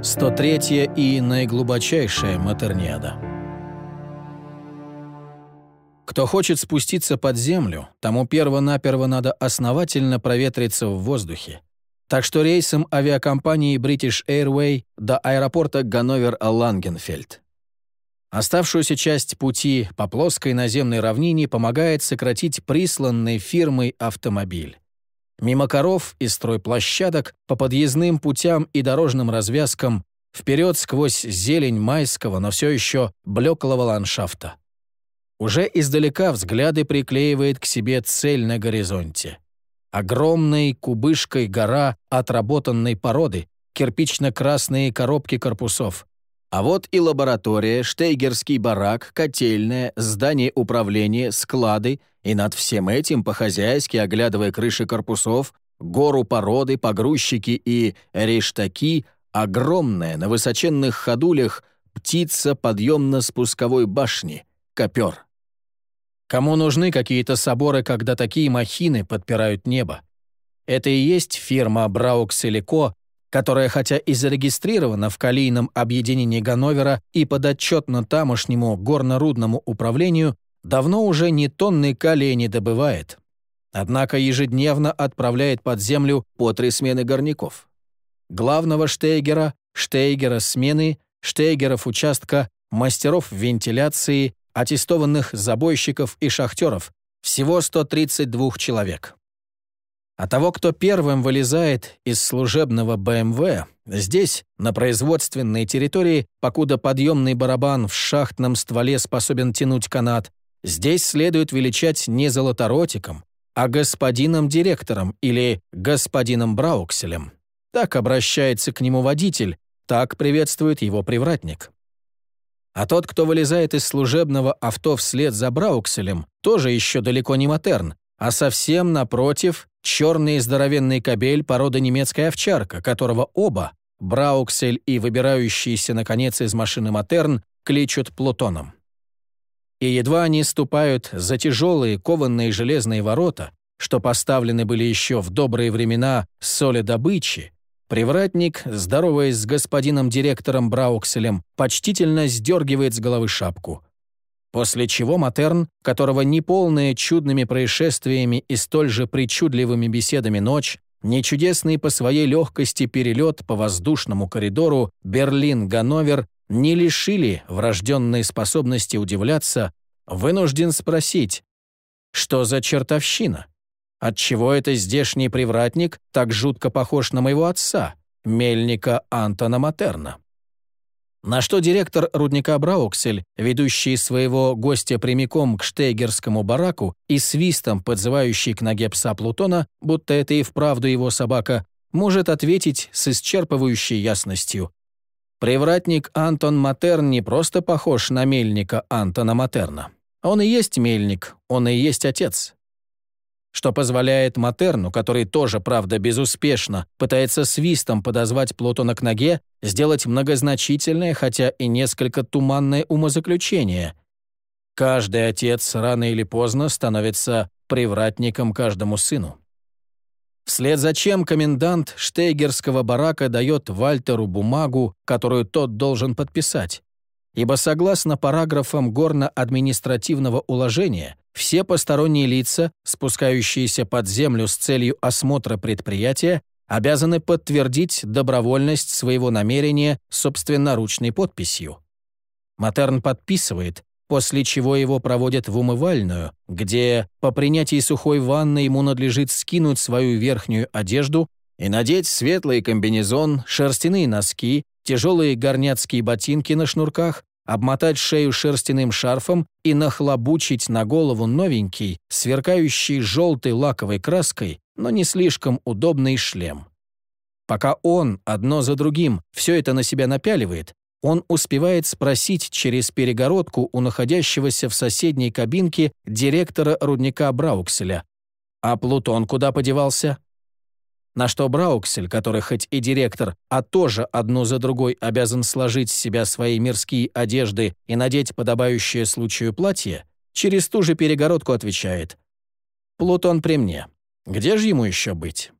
103 и наиглубочайшая Матерниада. Кто хочет спуститься под землю, тому перво-наперво надо основательно проветриться в воздухе. Так что рейсом авиакомпании British Airway до аэропорта Ганновер-Лангенфельд. Оставшуюся часть пути по плоской наземной равнине помогает сократить присланный фирмой автомобиль. Мимо коров и стройплощадок, по подъездным путям и дорожным развязкам, вперед сквозь зелень майского, но все еще блеклого ландшафта. Уже издалека взгляды приклеивает к себе цель на горизонте. Огромной кубышкой гора отработанной породы, кирпично-красные коробки корпусов, а вот и лаборатория, штейгерский барак, котельная, здание управления, склады, и над всем этим, по-хозяйски оглядывая крыши корпусов, гору породы, погрузчики и рештаки, огромная на высоченных ходулях птица подъемно-спусковой башни, копер. Кому нужны какие-то соборы, когда такие махины подпирают небо? Это и есть фирма Браукселико, которая хотя и зарегистрирована в калийном объединении Ганновера и подотчетна тамошнему горно-рудному управлению, давно уже не тонны калия не добывает. Однако ежедневно отправляет под землю по три смены горняков. Главного штейгера, штейгера смены, штейгеров участка, мастеров вентиляции, аттестованных забойщиков и шахтеров, всего 132 человек. А того, кто первым вылезает из служебного БМВ, здесь, на производственной территории, покуда подъемный барабан в шахтном стволе способен тянуть канат, здесь следует величать не золоторотиком, а господином директором или господином Браукселем. Так обращается к нему водитель, так приветствует его привратник. А тот, кто вылезает из служебного авто вслед за Браукселем, тоже еще далеко не матерн, а совсем напротив черный здоровенный кобель породы немецкая овчарка, которого оба, Брауксель и выбирающийся, наконец, из машины Матерн, кличут Плутоном. И едва они ступают за тяжелые кованные железные ворота, что поставлены были еще в добрые времена солидобычи, привратник, здороваясь с господином директором Браукселем, почтительно сдергивает с головы шапку – После чего Матерн, которого неполная чудными происшествиями и столь же причудливыми беседами ночь, не чудесный по своей легкости перелет по воздушному коридору Берлин-Ганновер не лишили врожденной способности удивляться, вынужден спросить, что за чертовщина? Отчего это здешний привратник так жутко похож на моего отца, мельника Антона Матерна? На что директор рудника Брауксель, ведущий своего гостя прямиком к штейгерскому бараку и свистом подзывающий к ноге пса Плутона, будто это и вправду его собака, может ответить с исчерпывающей ясностью. Привратник Антон Матерн не просто похож на мельника Антона Матерна. Он и есть мельник, он и есть отец что позволяет Матерну, который тоже, правда, безуспешно пытается свистом подозвать Плутона к ноге, сделать многозначительное, хотя и несколько туманное умозаключение. Каждый отец рано или поздно становится привратником каждому сыну. Вслед за чем комендант штейгерского барака дает Вальтеру бумагу, которую тот должен подписать ибо согласно параграфам горно-административного уложения, все посторонние лица, спускающиеся под землю с целью осмотра предприятия, обязаны подтвердить добровольность своего намерения собственноручной подписью. Матерн подписывает, после чего его проводят в умывальную, где по принятии сухой ванны ему надлежит скинуть свою верхнюю одежду и надеть светлый комбинезон, шерстяные носки, тяжелые горняцкие ботинки на шнурках, обмотать шею шерстяным шарфом и нахлобучить на голову новенький, сверкающий желтой лаковой краской, но не слишком удобный шлем. Пока он, одно за другим, все это на себя напяливает, он успевает спросить через перегородку у находящегося в соседней кабинке директора рудника Браукселя. «А Плутон куда подевался?» На что Брауксель, который хоть и директор, а тоже одну за другой обязан сложить с себя свои мирские одежды и надеть подобающее случаю платье, через ту же перегородку отвечает. «Плутон при мне. Где же ему еще быть?»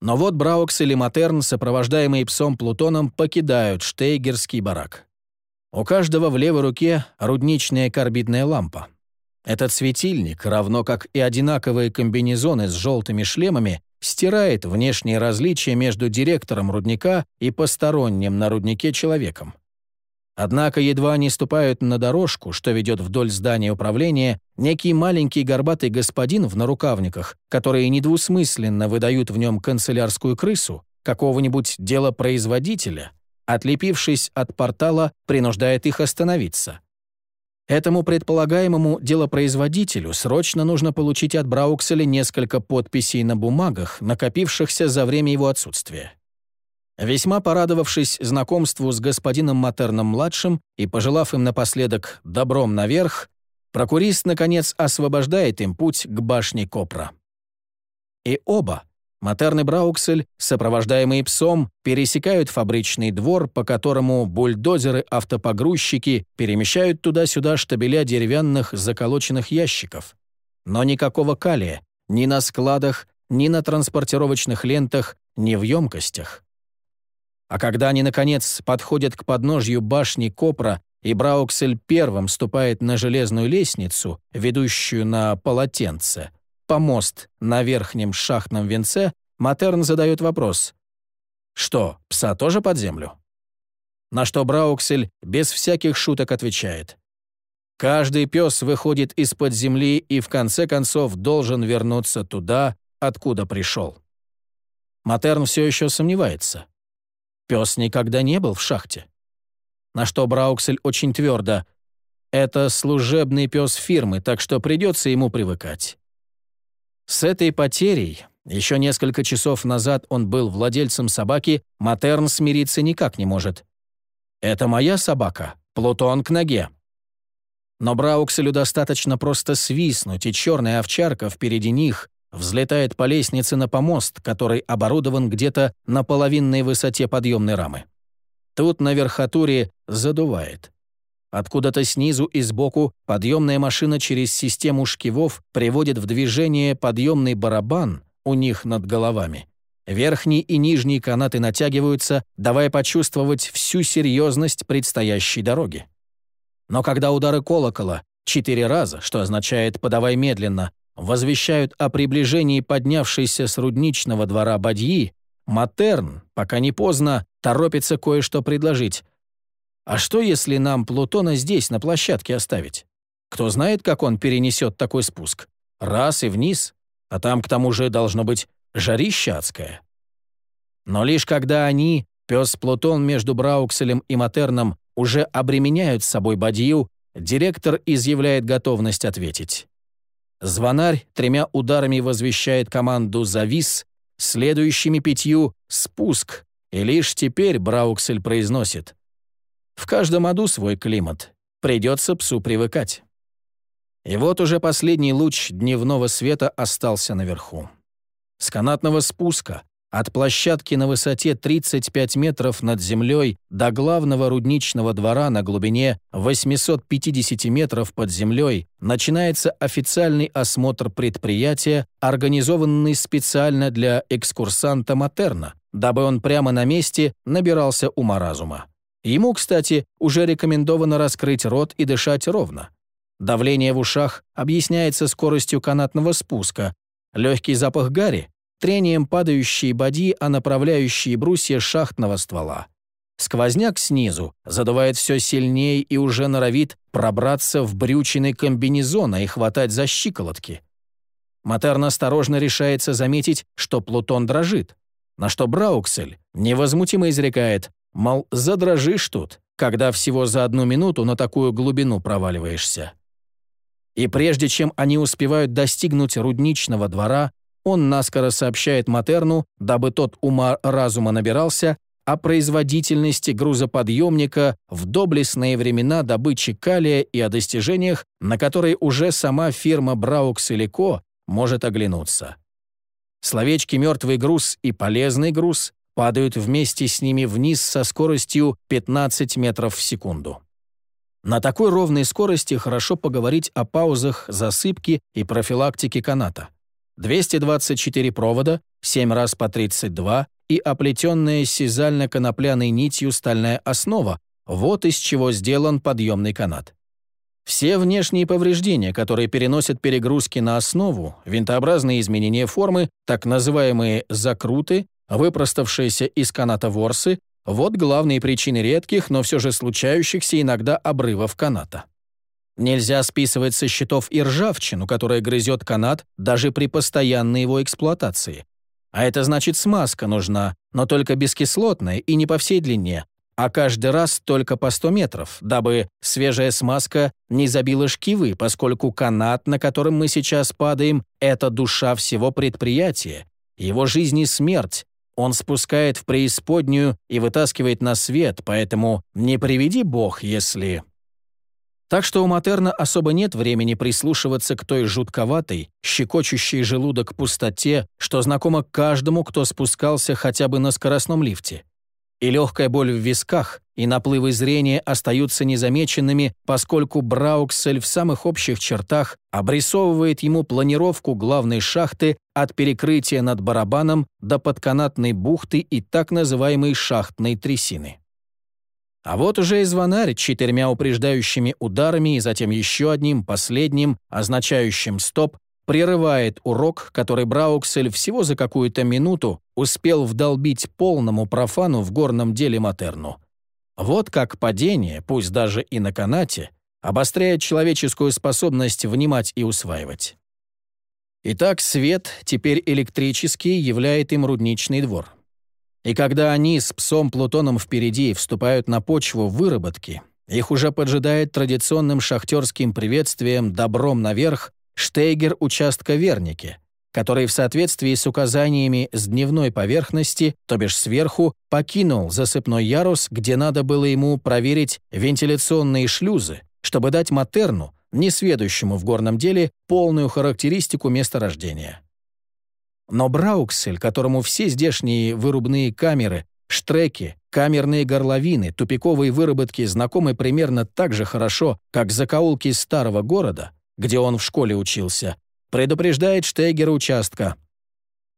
Но вот Брауксель и Матерн, сопровождаемые псом Плутоном, покидают штейгерский барак. У каждого в левой руке рудничная карбидная лампа. Этот светильник, равно как и одинаковые комбинезоны с желтыми шлемами, стирает внешние различия между директором рудника и посторонним на руднике человеком. Однако едва они ступают на дорожку, что ведет вдоль здания управления, некий маленький горбатый господин в нарукавниках, которые недвусмысленно выдают в нем канцелярскую крысу, какого-нибудь делопроизводителя, отлепившись от портала, принуждает их остановиться. Этому предполагаемому делопроизводителю срочно нужно получить от Браукселя несколько подписей на бумагах, накопившихся за время его отсутствия. Весьма порадовавшись знакомству с господином Матерном-младшим и пожелав им напоследок «добром наверх», прокурист, наконец, освобождает им путь к башне Копра. И оба, Матерн и Брауксель, сопровождаемые псом, пересекают фабричный двор, по которому бульдозеры-автопогрузчики перемещают туда-сюда штабеля деревянных заколоченных ящиков. Но никакого калия ни на складах, ни на транспортировочных лентах, ни в емкостях. А когда они, наконец, подходят к подножью башни Копра, и Брауксель первым ступает на железную лестницу, ведущую на полотенце, помост на верхнем шахтном венце, Матерн задает вопрос. «Что, пса тоже под землю?» На что Брауксель без всяких шуток отвечает. «Каждый пес выходит из-под земли и в конце концов должен вернуться туда, откуда пришел». Матерн все еще сомневается. Пес никогда не был в шахте. На что Брауксель очень твердо. Это служебный пес фирмы, так что придется ему привыкать. С этой потерей, еще несколько часов назад он был владельцем собаки, Матерн смириться никак не может. «Это моя собака, Плутон к ноге». Но Браукселю достаточно просто свистнуть, и черная овчарка впереди них взлетает по лестнице на помост, который оборудован где-то на половинной высоте подъемной рамы. Тут на верхотуре задувает. Откуда-то снизу и сбоку подъемная машина через систему шкивов приводит в движение подъемный барабан у них над головами. Верхний и нижний канаты натягиваются, давая почувствовать всю серьезность предстоящей дороги. Но когда удары колокола четыре раза, что означает «подавай медленно», возвещают о приближении поднявшейся с рудничного двора бадьи, Матерн, пока не поздно, торопится кое-что предложить. А что, если нам Плутона здесь, на площадке, оставить? Кто знает, как он перенесет такой спуск? Раз и вниз, а там, к тому же, должно быть жарище адское. Но лишь когда они, пес Плутон между Браукселем и Матерном, уже обременяют с собой бадью, директор изъявляет готовность ответить. Звонарь тремя ударами возвещает команду «Завис», следующими пятью «Спуск», и лишь теперь Брауксель произносит «В каждом аду свой климат, придется псу привыкать». И вот уже последний луч дневного света остался наверху. С канатного спуска от площадки на высоте 35 метров над землей до главного рудничного двора на глубине 850 метров под землей начинается официальный осмотр предприятия, организованный специально для экскурсанта Матерна, дабы он прямо на месте набирался ума разума. Ему, кстати, уже рекомендовано раскрыть рот и дышать ровно. Давление в ушах объясняется скоростью канатного спуска, легкий запах гари трением падающие боди о направляющие брусья шахтного ствола. Сквозняк снизу задувает все сильнее и уже норовит пробраться в брючины комбинезона и хватать за щиколотки. Матерн осторожно решается заметить, что Плутон дрожит, на что Брауксель невозмутимо изрекает, мол, задрожишь тут, когда всего за одну минуту на такую глубину проваливаешься. И прежде чем они успевают достигнуть рудничного двора, он наскоро сообщает Матерну, дабы тот ума разума набирался, о производительности грузоподъемника в доблестные времена добычи калия и о достижениях, на которые уже сама фирма Браукс или Ко может оглянуться. Словечки «мертвый груз» и «полезный груз» падают вместе с ними вниз со скоростью 15 метров в секунду. На такой ровной скорости хорошо поговорить о паузах засыпки и профилактике каната. 224 провода, 7 раз по 32 и оплетенная сизально-конопляной нитью стальная основа, вот из чего сделан подъемный канат. Все внешние повреждения, которые переносят перегрузки на основу, винтообразные изменения формы, так называемые закруты, выпроставшиеся из каната ворсы, вот главные причины редких, но все же случающихся иногда обрывов каната. Нельзя списывать со счетов и ржавчину, которая грызет канат даже при постоянной его эксплуатации. А это значит смазка нужна, но только бескислотная и не по всей длине, а каждый раз только по 100 метров, дабы свежая смазка не забила шкивы, поскольку канат, на котором мы сейчас падаем, это душа всего предприятия, его жизнь и смерть, он спускает в преисподнюю и вытаскивает на свет, поэтому не приведи Бог, если... Так что у Матерна особо нет времени прислушиваться к той жутковатой, щекочущей желудок пустоте, что знакомо каждому, кто спускался хотя бы на скоростном лифте. И легкая боль в висках, и наплывы зрения остаются незамеченными, поскольку Брауксель в самых общих чертах обрисовывает ему планировку главной шахты от перекрытия над барабаном до подканатной бухты и так называемой шахтной трясины. А вот уже и звонарь четырьмя упреждающими ударами и затем еще одним, последним, означающим «стоп», прерывает урок, который Брауксель всего за какую-то минуту успел вдолбить полному профану в горном деле Матерну. Вот как падение, пусть даже и на канате, обостряет человеческую способность внимать и усваивать. Итак, свет, теперь электрический, являет им рудничный двор. И когда они с псом Плутоном впереди вступают на почву выработки, их уже поджидает традиционным шахтерским приветствием «добром наверх» штейгер участка Верники, который в соответствии с указаниями с дневной поверхности, то бишь сверху, покинул засыпной ярус, где надо было ему проверить вентиляционные шлюзы, чтобы дать Матерну, несведущему в горном деле, полную характеристику месторождения. Но Брауксель, которому все здешние вырубные камеры, штреки, камерные горловины, тупиковые выработки знакомы примерно так же хорошо, как закоулки старого города, где он в школе учился, предупреждает Штегера участка.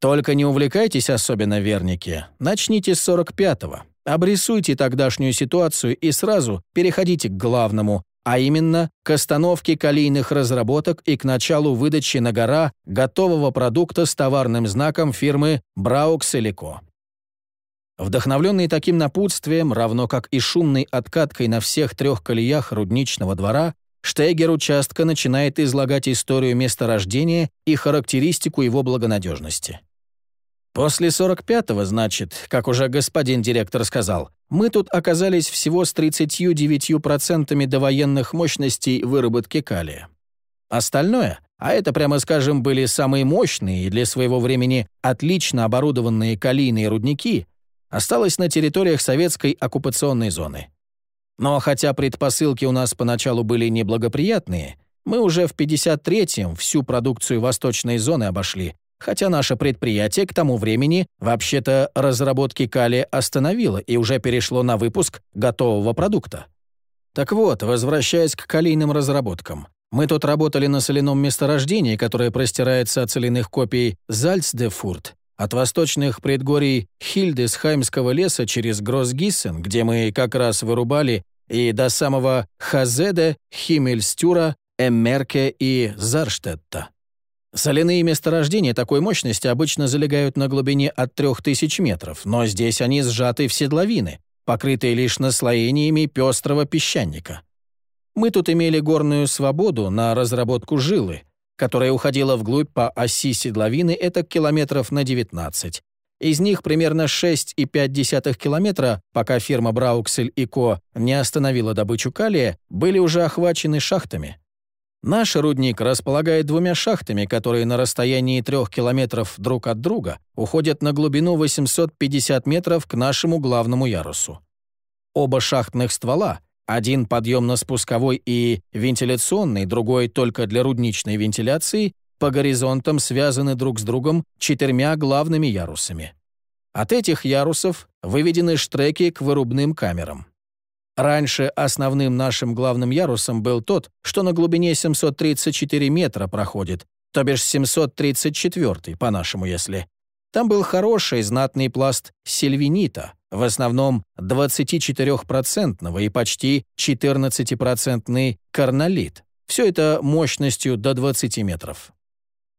«Только не увлекайтесь особенно, верники. Начните с 45-го. Обрисуйте тогдашнюю ситуацию и сразу переходите к главному, а именно к остановке калийных разработок и к началу выдачи на гора готового продукта с товарным знаком фирмы Браукс Элико. Вдохновленный таким напутствием, равно как и шумной откаткой на всех трех колеях рудничного двора, Штейгер участка начинает излагать историю месторождения и характеристику его благонадежности. После 45-го, значит, как уже господин директор сказал, мы тут оказались всего с 39% довоенных мощностей выработки калия. Остальное, а это, прямо скажем, были самые мощные и для своего времени отлично оборудованные калийные рудники, осталось на территориях советской оккупационной зоны. Но хотя предпосылки у нас поначалу были неблагоприятные, мы уже в 53-м всю продукцию восточной зоны обошли, хотя наше предприятие к тому времени вообще-то разработки калия остановило и уже перешло на выпуск готового продукта. Так вот, возвращаясь к калийным разработкам. Мы тут работали на соляном месторождении, которое простирается от соляных копий Зальцдефурт, от восточных предгорий Хильдесхаймского леса через Гроссгиссен, где мы как раз вырубали, и до самого Хазеде, Химмельстюра, Эммерке и Зарштетта. Соляные месторождения такой мощности обычно залегают на глубине от 3000 метров, но здесь они сжаты в седловины, покрытые лишь наслоениями пестрого песчаника. Мы тут имели горную свободу на разработку жилы, которая уходила вглубь по оси седловины это километров на 19. Из них примерно 6,5 километра, пока фирма Брауксель и Ко не остановила добычу калия, были уже охвачены шахтами. Наш рудник располагает двумя шахтами, которые на расстоянии трех километров друг от друга уходят на глубину 850 метров к нашему главному ярусу. Оба шахтных ствола, один подъемно-спусковой и вентиляционный, другой только для рудничной вентиляции, по горизонтам связаны друг с другом четырьмя главными ярусами. От этих ярусов выведены штреки к вырубным камерам. Раньше основным нашим главным ярусом был тот, что на глубине 734 метра проходит, то бишь 734 по-нашему, если. Там был хороший знатный пласт сельвинита, в основном 24% и почти 14% карнолит. Все это мощностью до 20 метров.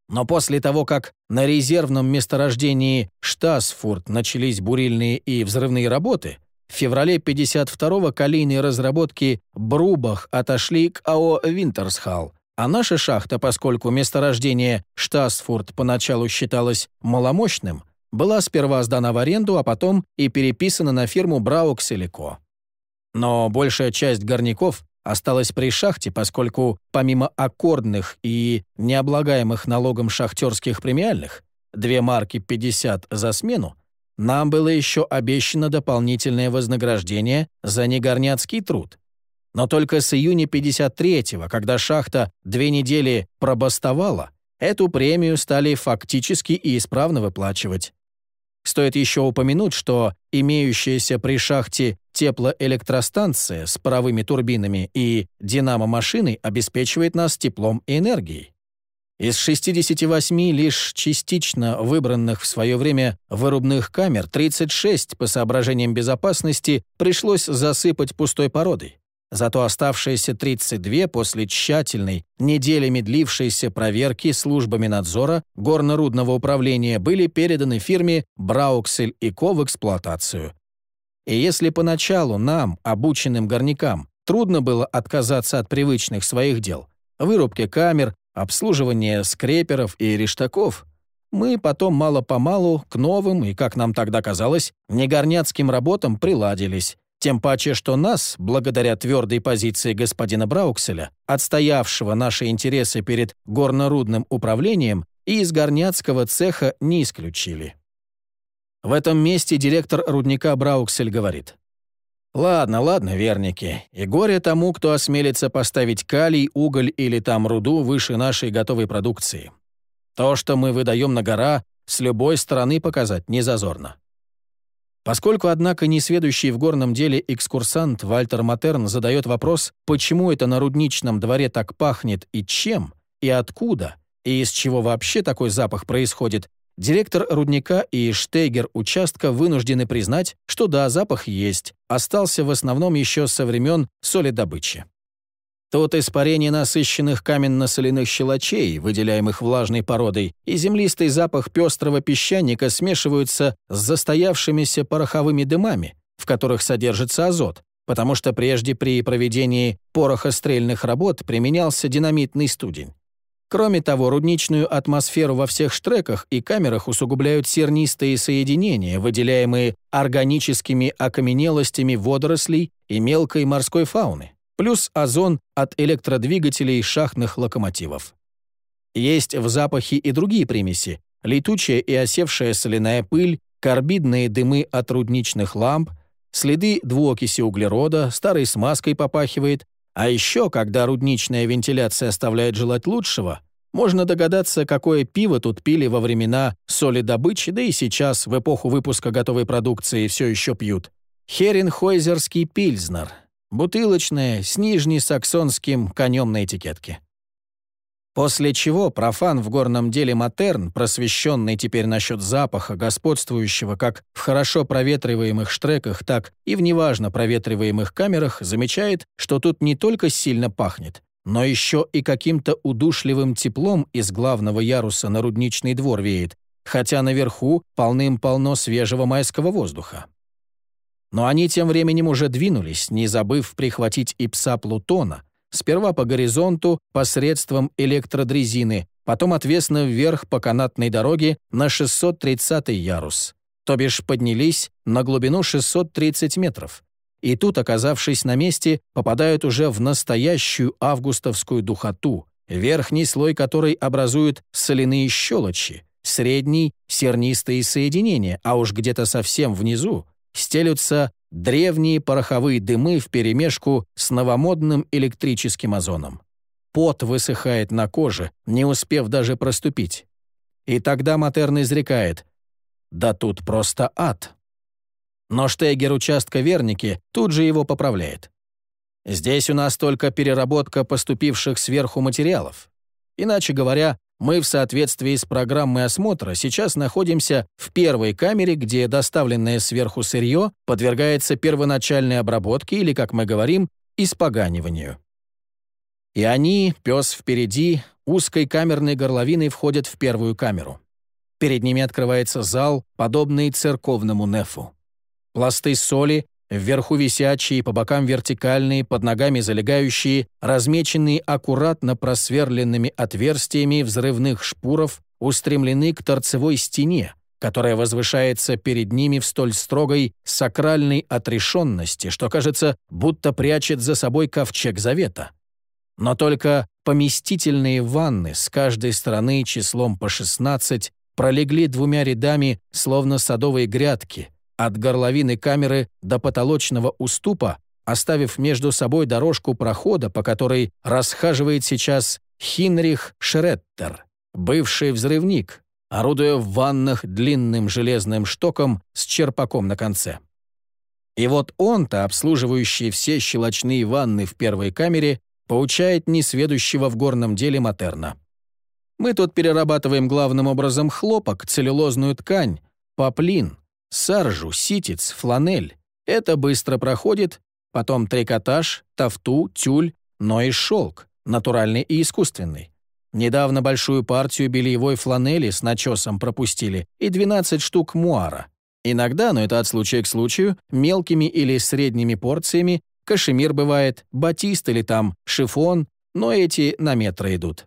Но после того, как на резервном месторождении Штасфурт начались бурильные и взрывные работы, в феврале 52-го калийные разработки Брубах отошли к АО «Винтерсхалл», а наша шахта, поскольку месторождение Штасфурт поначалу считалось маломощным, была сперва сдана в аренду, а потом и переписана на фирму Браукселико. Но большая часть горняков осталась при шахте, поскольку помимо аккордных и необлагаемых налогом шахтерских премиальных, две марки 50 за смену, нам было еще обещано дополнительное вознаграждение за негорняцкий труд. Но только с июня 53-го, когда шахта две недели пробастовала, эту премию стали фактически и исправно выплачивать. Стоит еще упомянуть, что имеющаяся при шахте теплоэлектростанция с паровыми турбинами и динамо-машиной обеспечивает нас теплом и энергией. Из 68 лишь частично выбранных в свое время вырубных камер 36 по соображениям безопасности пришлось засыпать пустой породой. Зато оставшиеся 32 после тщательной, неделями длившейся проверки службами надзора горно-рудного управления были переданы фирме «Брауксель и Ко» в эксплуатацию. И если поначалу нам, обученным горнякам, трудно было отказаться от привычных своих дел — вырубки камер, обслуживания скреперов и рештаков, мы потом мало-помалу к новым и, как нам тогда казалось, негорняцким работам приладились, тем паче, что нас, благодаря твердой позиции господина Браукселя, отстоявшего наши интересы перед горнорудным управлением, и из горняцкого цеха не исключили. В этом месте директор рудника Брауксель говорит. «Ладно, ладно, верники, и горе тому, кто осмелится поставить калий, уголь или там руду выше нашей готовой продукции. То, что мы выдаем на гора, с любой стороны показать не зазорно. Поскольку, однако, несведущий в горном деле экскурсант Вальтер Матерн задает вопрос, почему это на рудничном дворе так пахнет и чем, и откуда, и из чего вообще такой запах происходит, директор рудника и штейгер участка вынуждены признать, что да, запах есть, остался в основном еще со времен солидобычи. Тут испарение насыщенных каменно-соляных щелочей, выделяемых влажной породой, и землистый запах пестрого песчаника смешиваются с застоявшимися пороховыми дымами, в которых содержится азот, потому что прежде при проведении порохострельных работ применялся динамитный студень. Кроме того, рудничную атмосферу во всех штреках и камерах усугубляют сернистые соединения, выделяемые органическими окаменелостями водорослей и мелкой морской фауны плюс озон от электродвигателей шахтных локомотивов. Есть в запахе и другие примеси – летучая и осевшая соляная пыль, карбидные дымы от рудничных ламп, следы двуокиси углерода, старой смазкой попахивает, а еще, когда рудничная вентиляция оставляет желать лучшего, можно догадаться, какое пиво тут пили во времена солидобычи, да и сейчас, в эпоху выпуска готовой продукции, все еще пьют. Херенхойзерский пильзнер, Бутылочная, с нижнесаксонским конем на этикетке. После чего профан в горном деле Матерн, просвещенный теперь насчет запаха, господствующего как в хорошо проветриваемых штреках, так и в неважно проветриваемых камерах, замечает, что тут не только сильно пахнет, но еще и каким-то удушливым теплом из главного яруса на рудничный двор веет, хотя наверху полным-полно свежего майского воздуха. Но они тем временем уже двинулись, не забыв прихватить и пса Плутона, сперва по горизонту посредством электродрезины, потом отвесно вверх по канатной дороге на 630 ярус, то бишь поднялись на глубину 630 метров. И тут, оказавшись на месте, попадают уже в настоящую августовскую духоту, верхний слой которой образуют соляные щелочи, средний — сернистые соединения, а уж где-то совсем внизу стелются древние пороховые дымы вперемешку с новомодным электрическим озоном. Пот высыхает на коже, не успев даже проступить. И тогда Матерн изрекает «Да тут просто ад». Но Штейгер участка Верники тут же его поправляет. Здесь у нас только переработка поступивших сверху материалов. Иначе говоря, мы в соответствии с программой осмотра сейчас находимся в первой камере, где доставленное сверху сырье подвергается первоначальной обработке или, как мы говорим, испоганиванию. И они, пес впереди, узкой камерной горловиной входят в первую камеру. Перед ними открывается зал, подобный церковному нефу. Пласты соли, вверху висячие, по бокам вертикальные, под ногами залегающие, размеченные аккуратно просверленными отверстиями взрывных шпуров, устремлены к торцевой стене, которая возвышается перед ними в столь строгой сакральной отрешенности, что кажется, будто прячет за собой ковчег завета. Но только поместительные ванны с каждой стороны числом по 16 пролегли двумя рядами, словно садовые грядки, от горловины камеры до потолочного уступа, оставив между собой дорожку прохода, по которой расхаживает сейчас Хинрих Шреттер, бывший взрывник, орудуя в ваннах длинным железным штоком с черпаком на конце. И вот он-то, обслуживающий все щелочные ванны в первой камере, поучает несведущего в горном деле Матерна. Мы тут перерабатываем главным образом хлопок, целлюлозную ткань, поплин, саржу, ситец, фланель. Это быстро проходит, потом трикотаж, тафту, тюль, но и шелк, натуральный и искусственный. Недавно большую партию бельевой фланели с начесом пропустили и 12 штук муара. Иногда, но это от случая к случаю, мелкими или средними порциями кашемир бывает, батист или там шифон, но эти на метры идут.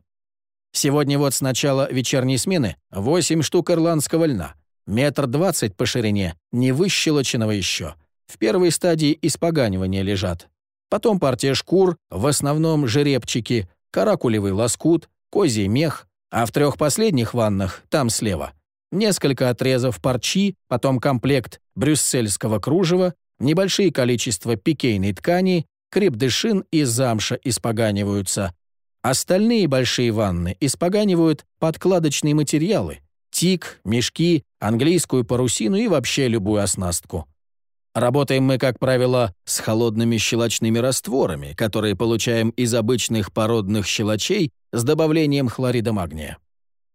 Сегодня вот с начала вечерней смены 8 штук ирландского льна, метр двадцать по ширине, не выщелоченного еще. В первой стадии испоганивания лежат. Потом партия шкур, в основном жеребчики, каракулевый лоскут, козий мех, а в трех последних ваннах, там слева, несколько отрезов парчи, потом комплект брюссельского кружева, небольшие количества пикейной ткани, крепдышин и замша испоганиваются. Остальные большие ванны испоганивают подкладочные материалы, тик, мешки, английскую парусину и вообще любую оснастку. Работаем мы, как правило, с холодными щелочными растворами, которые получаем из обычных породных щелочей с добавлением хлорида магния.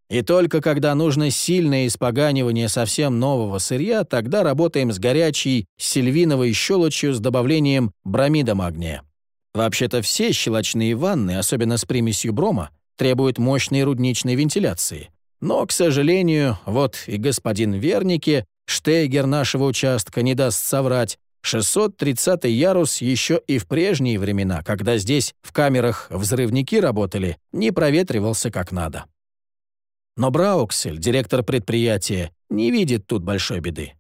И только когда нужно сильное испоганивание совсем нового сырья, тогда работаем с горячей сильвиновой щелочью с добавлением бромида магния. Вообще-то все щелочные ванны, особенно с примесью брома, требуют мощной рудничной вентиляции. Но, к сожалению, вот и господин Вернике, штейгер нашего участка, не даст соврать, 630-й ярус еще и в прежние времена, когда здесь в камерах взрывники работали, не проветривался как надо. Но Брауксель, директор предприятия, не видит тут большой беды.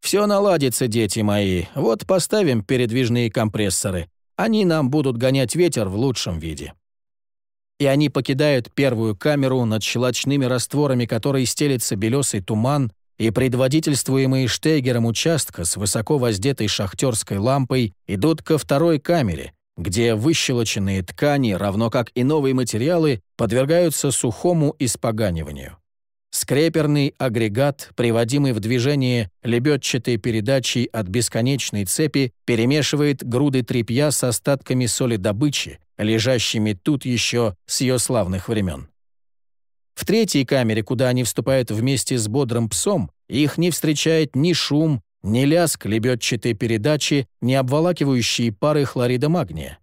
«Все наладится, дети мои. Вот поставим передвижные компрессоры. Они нам будут гонять ветер в лучшем виде». И они покидают первую камеру над щелочными растворами, которой стелится белесый туман, и предводительствуемые Штейгером участка с высоко воздетой шахтерской лампой идут ко второй камере, где выщелоченные ткани, равно как и новые материалы, подвергаются сухому испоганиванию. Скреперный агрегат, приводимый в движение лебедчатой передачей от бесконечной цепи, перемешивает груды тряпья с остатками соли добычи, лежащими тут еще с ее славных времен. В третьей камере, куда они вступают вместе с бодрым псом, их не встречает ни шум, ни лязг лебедчатой передачи, ни обволакивающие пары хлорида магния.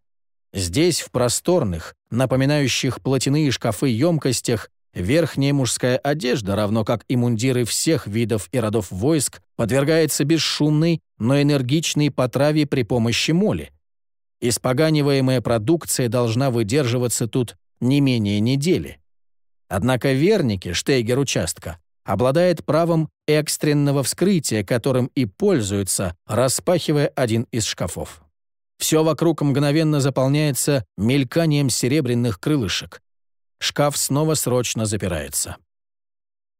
Здесь, в просторных, напоминающих платяные шкафы емкостях, верхняя мужская одежда, равно как и мундиры всех видов и родов войск, подвергается бесшумной, но энергичной потраве при помощи моли. Испоганиваемая продукция должна выдерживаться тут не менее недели. Однако верники, штейгер участка, обладает правом экстренного вскрытия, которым и пользуется, распахивая один из шкафов. Все вокруг мгновенно заполняется мельканием серебряных крылышек. Шкаф снова срочно запирается.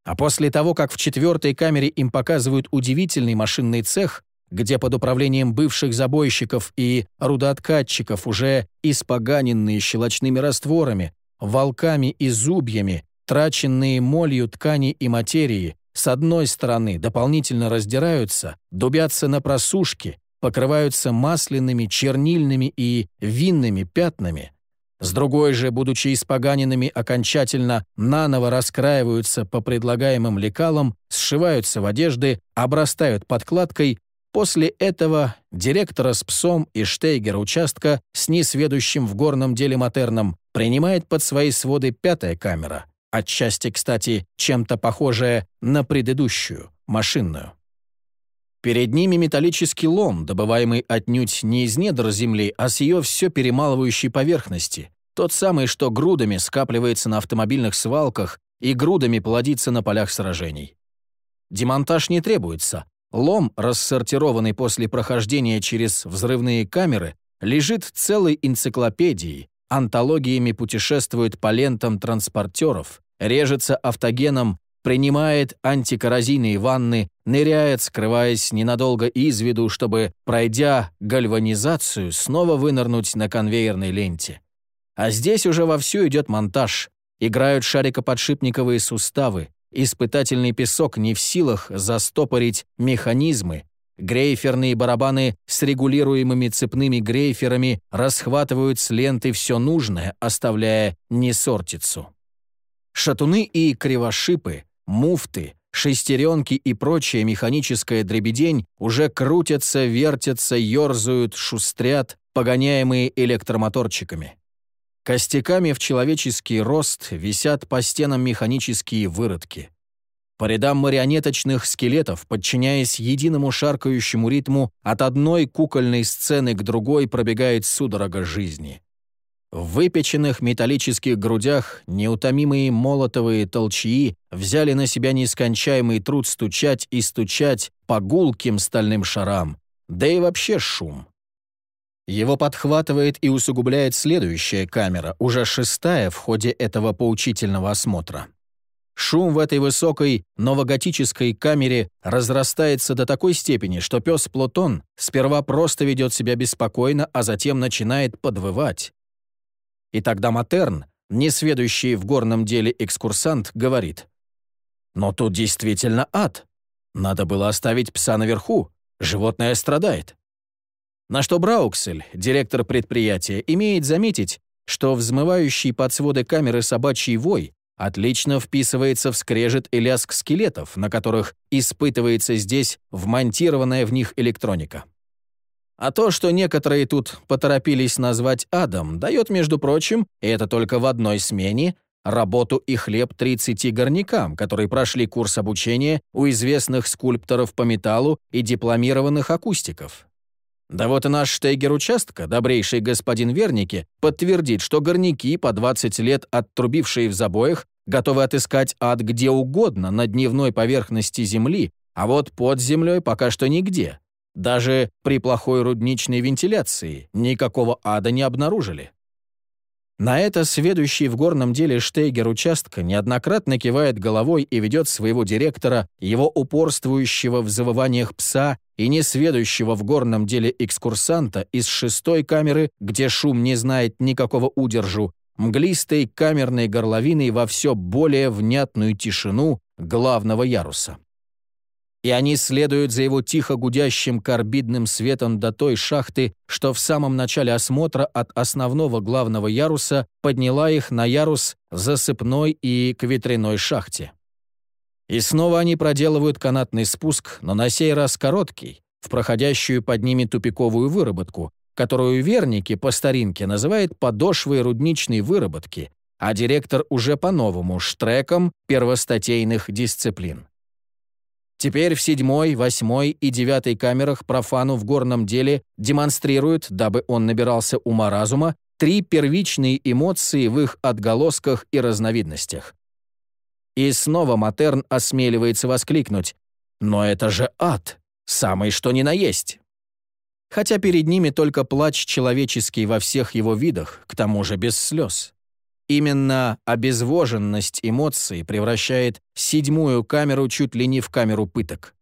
А после того, как в четвертой камере им показывают удивительный машинный цех, где под управлением бывших забойщиков и рудооткатчиков уже испоганенные щелочными растворами, волками и зубьями Траченные молью ткани и материи с одной стороны дополнительно раздираются, дубятся на просушке, покрываются масляными, чернильными и винными пятнами, с другой же, будучи испоганенными окончательно, наново раскраиваются по предлагаемым лекалам, сшиваются в одежды, обрастают подкладкой, После этого директора с псом и штейгера участка с несведущим в горном деле матерном принимает под свои своды пятая камера, отчасти, кстати, чем-то похожая на предыдущую, машинную. Перед ними металлический лом, добываемый отнюдь не из недр земли, а с ее все перемалывающей поверхности, тот самый, что грудами скапливается на автомобильных свалках и грудами плодится на полях сражений. Демонтаж не требуется, Лом, рассортированный после прохождения через взрывные камеры, лежит целой энциклопедией, антологиями путешествует по лентам транспортеров, режется автогеном, принимает антикоррозийные ванны, ныряет, скрываясь ненадолго из виду, чтобы, пройдя гальванизацию, снова вынырнуть на конвейерной ленте. А здесь уже вовсю идет монтаж. Играют шарикоподшипниковые суставы, Испытательный песок не в силах застопорить механизмы. Грейферные барабаны с регулируемыми цепными грейферами расхватывают с ленты все нужное, оставляя несортицу. Шатуны и кривошипы, муфты, шестеренки и прочая механическая дребедень уже крутятся, вертятся, ерзают, шустрят, погоняемые электромоторчиками. Костяками в человеческий рост висят по стенам механические выродки. По рядам марионеточных скелетов, подчиняясь единому шаркающему ритму, от одной кукольной сцены к другой пробегает судорога жизни. В выпеченных металлических грудях неутомимые молотовые толчьи взяли на себя нескончаемый труд стучать и стучать по гулким стальным шарам, да и вообще шум. Его подхватывает и усугубляет следующая камера, уже шестая в ходе этого поучительного осмотра. Шум в этой высокой новоготической камере разрастается до такой степени, что пес Плутон сперва просто ведет себя беспокойно, а затем начинает подвывать. И тогда Матерн, несведущий в горном деле экскурсант, говорит, «Но тут действительно ад. Надо было оставить пса наверху. Животное страдает». На что Брауксель, директор предприятия, имеет заметить, что взмывающий под своды камеры собачий вой отлично вписывается в скрежет и лязг скелетов, на которых испытывается здесь вмонтированная в них электроника. А то, что некоторые тут поторопились назвать адом, дает, между прочим, и это только в одной смене, работу и хлеб 30 горнякам, которые прошли курс обучения у известных скульпторов по металлу и дипломированных акустиков. Да вот и наш штейгер участка, добрейший господин Верники, подтвердит, что горняки, по 20 лет оттрубившие в забоях, готовы отыскать ад где угодно на дневной поверхности земли, а вот под землей пока что нигде. Даже при плохой рудничной вентиляции никакого ада не обнаружили. На это сведущий в горном деле штейгер участка неоднократно кивает головой и ведет своего директора, его упорствующего в завываниях пса и несведущего в горном деле экскурсанта из шестой камеры, где шум не знает никакого удержу, мглистой камерной горловиной во все более внятную тишину главного яруса и они следуют за его тихо гудящим карбидным светом до той шахты, что в самом начале осмотра от основного главного яруса подняла их на ярус засыпной и к ветряной шахте. И снова они проделывают канатный спуск, но на сей раз короткий, в проходящую под ними тупиковую выработку, которую верники по старинке называют подошвой рудничной выработки, а директор уже по-новому – штреком первостатейных дисциплин. Теперь в седьмой, восьмой и девятой камерах профану в горном деле демонстрируют, дабы он набирался ума разума, три первичные эмоции в их отголосках и разновидностях. И снова Матерн осмеливается воскликнуть «Но это же ад! Самый что ни на есть!» Хотя перед ними только плач человеческий во всех его видах, к тому же без слез. Именно обезвоженность эмоций превращает седьмую камеру чуть ли не в камеру пыток.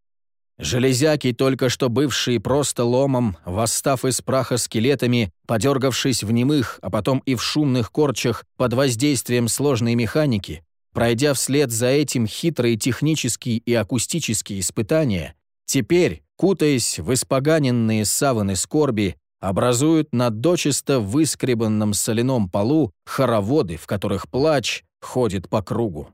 Железяки, только что бывшие просто ломом, восстав из праха скелетами, подергавшись в немых, а потом и в шумных корчах под воздействием сложной механики, пройдя вслед за этим хитрые технические и акустические испытания, теперь, кутаясь в испоганенные саваны скорби, образуют на дочисто выскребанном соляном полу хороводы, в которых плач ходит по кругу.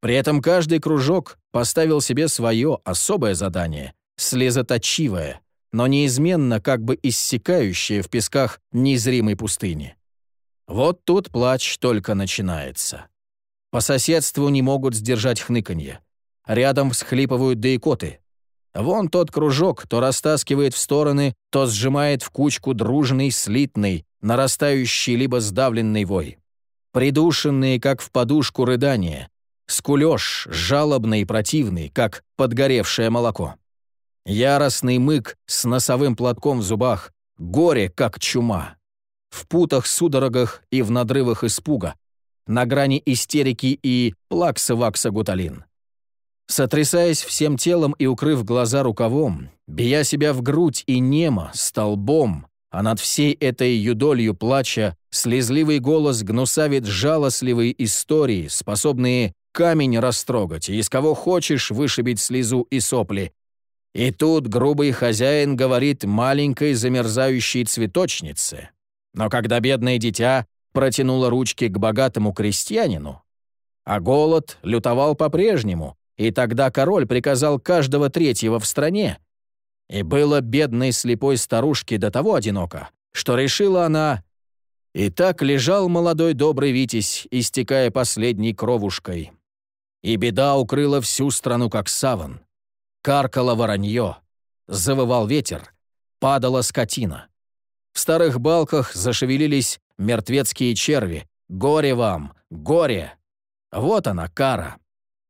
При этом каждый кружок поставил себе свое особое задание, слезоточивое, но неизменно как бы иссякающее в песках незримой пустыни. Вот тут плач только начинается. По соседству не могут сдержать хныканье. Рядом всхлипывают дейкоты. Вон тот кружок то растаскивает в стороны, то сжимает в кучку дружный, слитный, нарастающий либо сдавленный вой. Придушенные, как в подушку рыдания. Скулёж, жалобный и противный, как подгоревшее молоко. Яростный мык с носовым платком в зубах. Горе, как чума. В путах, судорогах и в надрывах испуга. На грани истерики и плакса-вакса-гуталин. Сотрясаясь всем телом и укрыв глаза рукавом, бия себя в грудь и немо, столбом, а над всей этой юдолью плача слезливый голос гнусавит жалостливые истории, способные камень растрогать и из кого хочешь вышибить слезу и сопли. И тут грубый хозяин говорит маленькой замерзающей цветочнице. Но когда бедное дитя протянуло ручки к богатому крестьянину, а голод лютовал по-прежнему, и тогда король приказал каждого третьего в стране. И было бедной слепой старушке до того одиноко, что решила она... И так лежал молодой добрый Витязь, истекая последней кровушкой. И беда укрыла всю страну, как саван. Каркало воронье, завывал ветер, падала скотина. В старых балках зашевелились мертвецкие черви. Горе вам, горе! Вот она, кара.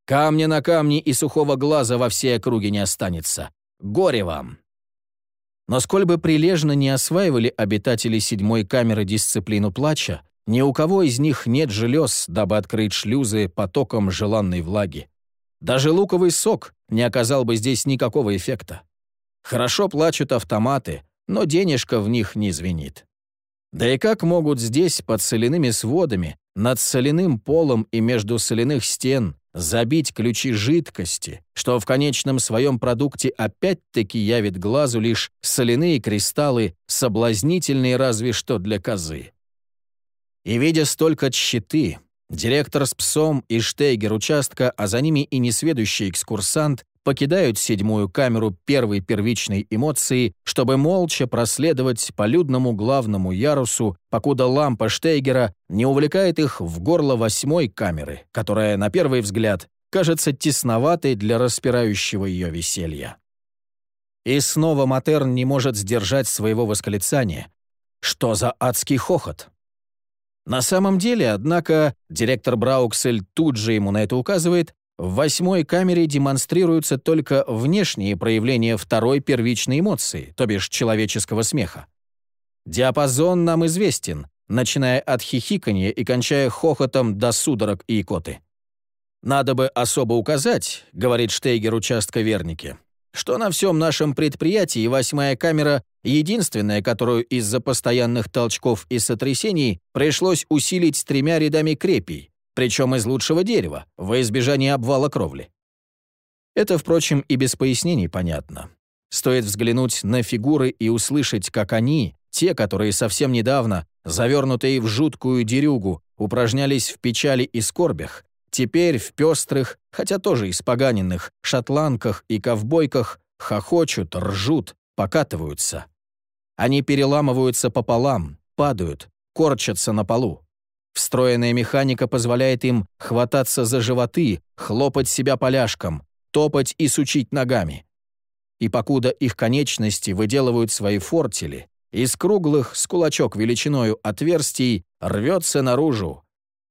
Камня на камне и сухого глаза во всей округе не останется. Горе вам!» Но сколь бы прилежно не осваивали обитатели седьмой камеры дисциплину плача, ни у кого из них нет желез, дабы открыть шлюзы потоком желанной влаги. Даже луковый сок не оказал бы здесь никакого эффекта. Хорошо плачут автоматы, но денежка в них не звенит. Да и как могут здесь, под соляными сводами, над соляным полом и между соляных стен, забить ключи жидкости, что в конечном своем продукте опять-таки явит глазу лишь соляные кристаллы, соблазнительные разве что для козы. И видя столько тщеты, директор с псом и штейгер участка, а за ними и несведущий экскурсант, покидают седьмую камеру первой первичной эмоции, чтобы молча проследовать по людному главному ярусу, покуда лампа Штейгера не увлекает их в горло восьмой камеры, которая, на первый взгляд, кажется тесноватой для распирающего ее веселья. И снова Матерн не может сдержать своего восклицания. Что за адский хохот? На самом деле, однако, директор Брауксель тут же ему на это указывает, в восьмой камере демонстрируются только внешние проявления второй первичной эмоции, то бишь человеческого смеха. Диапазон нам известен, начиная от хихиканья и кончая хохотом до судорог и икоты. «Надо бы особо указать», — говорит Штейгер участка Верники, что на всем нашем предприятии восьмая камера — единственная, которую из-за постоянных толчков и сотрясений пришлось усилить с тремя рядами крепей, причем из лучшего дерева, во избежание обвала кровли. Это, впрочем, и без пояснений понятно. Стоит взглянуть на фигуры и услышать, как они, те, которые совсем недавно, завернутые в жуткую дерюгу, упражнялись в печали и скорбях, теперь в пестрых, хотя тоже испоганенных, шотландках и ковбойках хохочут, ржут, покатываются. Они переламываются пополам, падают, корчатся на полу. Встроенная механика позволяет им хвататься за животы, хлопать себя поляшком, топать и сучить ногами. И покуда их конечности выделывают свои фортели, из круглых с кулачок величиною отверстий рвется наружу.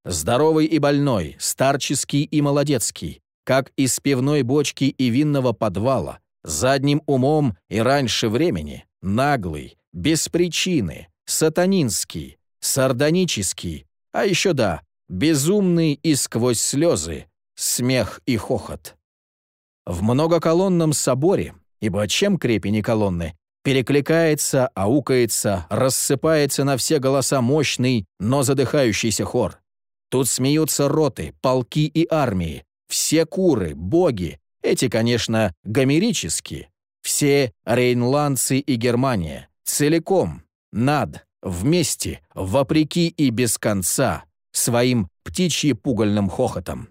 Здоровый и больной, старческий и молодецкий, как из пивной бочки и винного подвала, задним умом и раньше времени, наглый, без причины, сатанинский, сардонический, а еще да, безумный и сквозь слезы, смех и хохот. В многоколонном соборе, ибо чем крепени колонны, перекликается, аукается, рассыпается на все голоса мощный, но задыхающийся хор. Тут смеются роты, полки и армии, все куры, боги, эти, конечно, гомерические, все рейнландцы и Германия, целиком, над, вместе, вопреки и без конца, своим птичье-пугальным хохотом.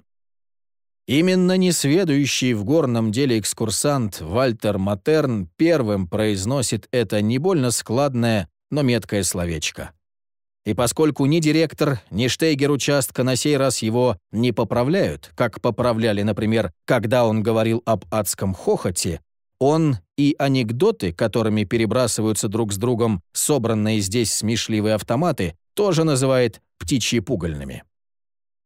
Именно несведущий в горном деле экскурсант Вальтер Матерн первым произносит это не больно складное, но меткое словечко. И поскольку ни директор, ни штейгер участка на сей раз его не поправляют, как поправляли, например, когда он говорил об адском хохоте, он и анекдоты, которыми перебрасываются друг с другом собранные здесь смешливые автоматы, тоже называет птичьи-пугальными.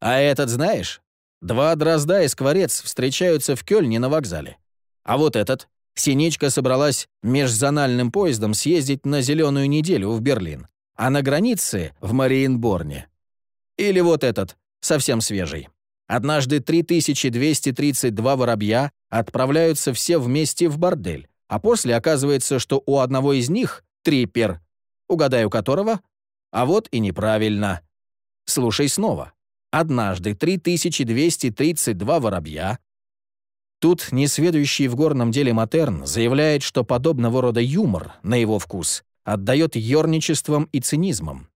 А этот знаешь? Два дрозда и скворец встречаются в Кёльне на вокзале. А вот этот, Синичка собралась межзональным поездом съездить на зеленую неделю в Берлин, а на границе в Мариенборне. Или вот этот, совсем свежий. Однажды 3232 воробья отправляются все вместе в бордель, а после оказывается, что у одного из них трипер, угадаю которого, а вот и неправильно. Слушай снова. Однажды 3232 воробья. Тут несведущий в горном деле Матерн заявляет, что подобного рода юмор, на его вкус, отдает ерничеством и цинизмом.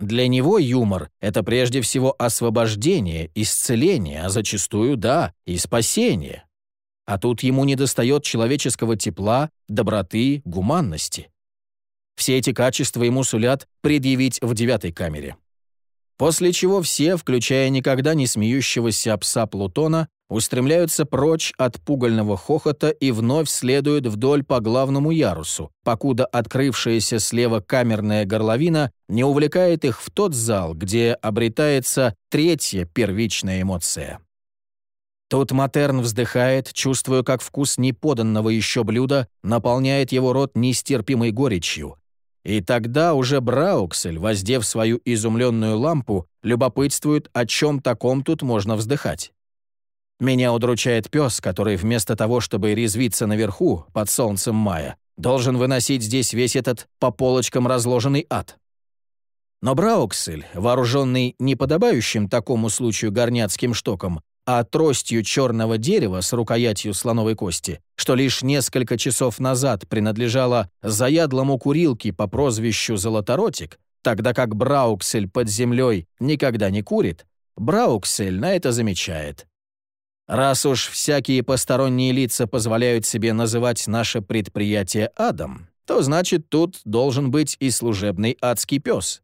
Для него юмор — это прежде всего освобождение, исцеление, а зачастую, да, и спасение. А тут ему недостает человеческого тепла, доброты, гуманности. Все эти качества ему сулят предъявить в девятой камере. После чего все, включая никогда не смеющегося пса Плутона, устремляются прочь от пугального хохота и вновь следуют вдоль по главному ярусу, покуда открывшаяся слева камерная горловина не увлекает их в тот зал, где обретается третья первичная эмоция. Тут Матерн вздыхает, чувствуя, как вкус неподанного еще блюда наполняет его рот нестерпимой горечью. И тогда уже Брауксель, воздев свою изумленную лампу, любопытствует, о чем таком тут можно вздыхать. Меня удручает пес, который вместо того, чтобы резвиться наверху, под солнцем мая, должен выносить здесь весь этот по полочкам разложенный ад. Но Брауксель, вооруженный неподобающим такому случаю горняцким штоком, а тростью черного дерева с рукоятью слоновой кости, что лишь несколько часов назад принадлежала заядлому курилке по прозвищу Золоторотик, тогда как Брауксель под землей никогда не курит, Брауксель на это замечает. Раз уж всякие посторонние лица позволяют себе называть наше предприятие адом, то значит тут должен быть и служебный адский пес.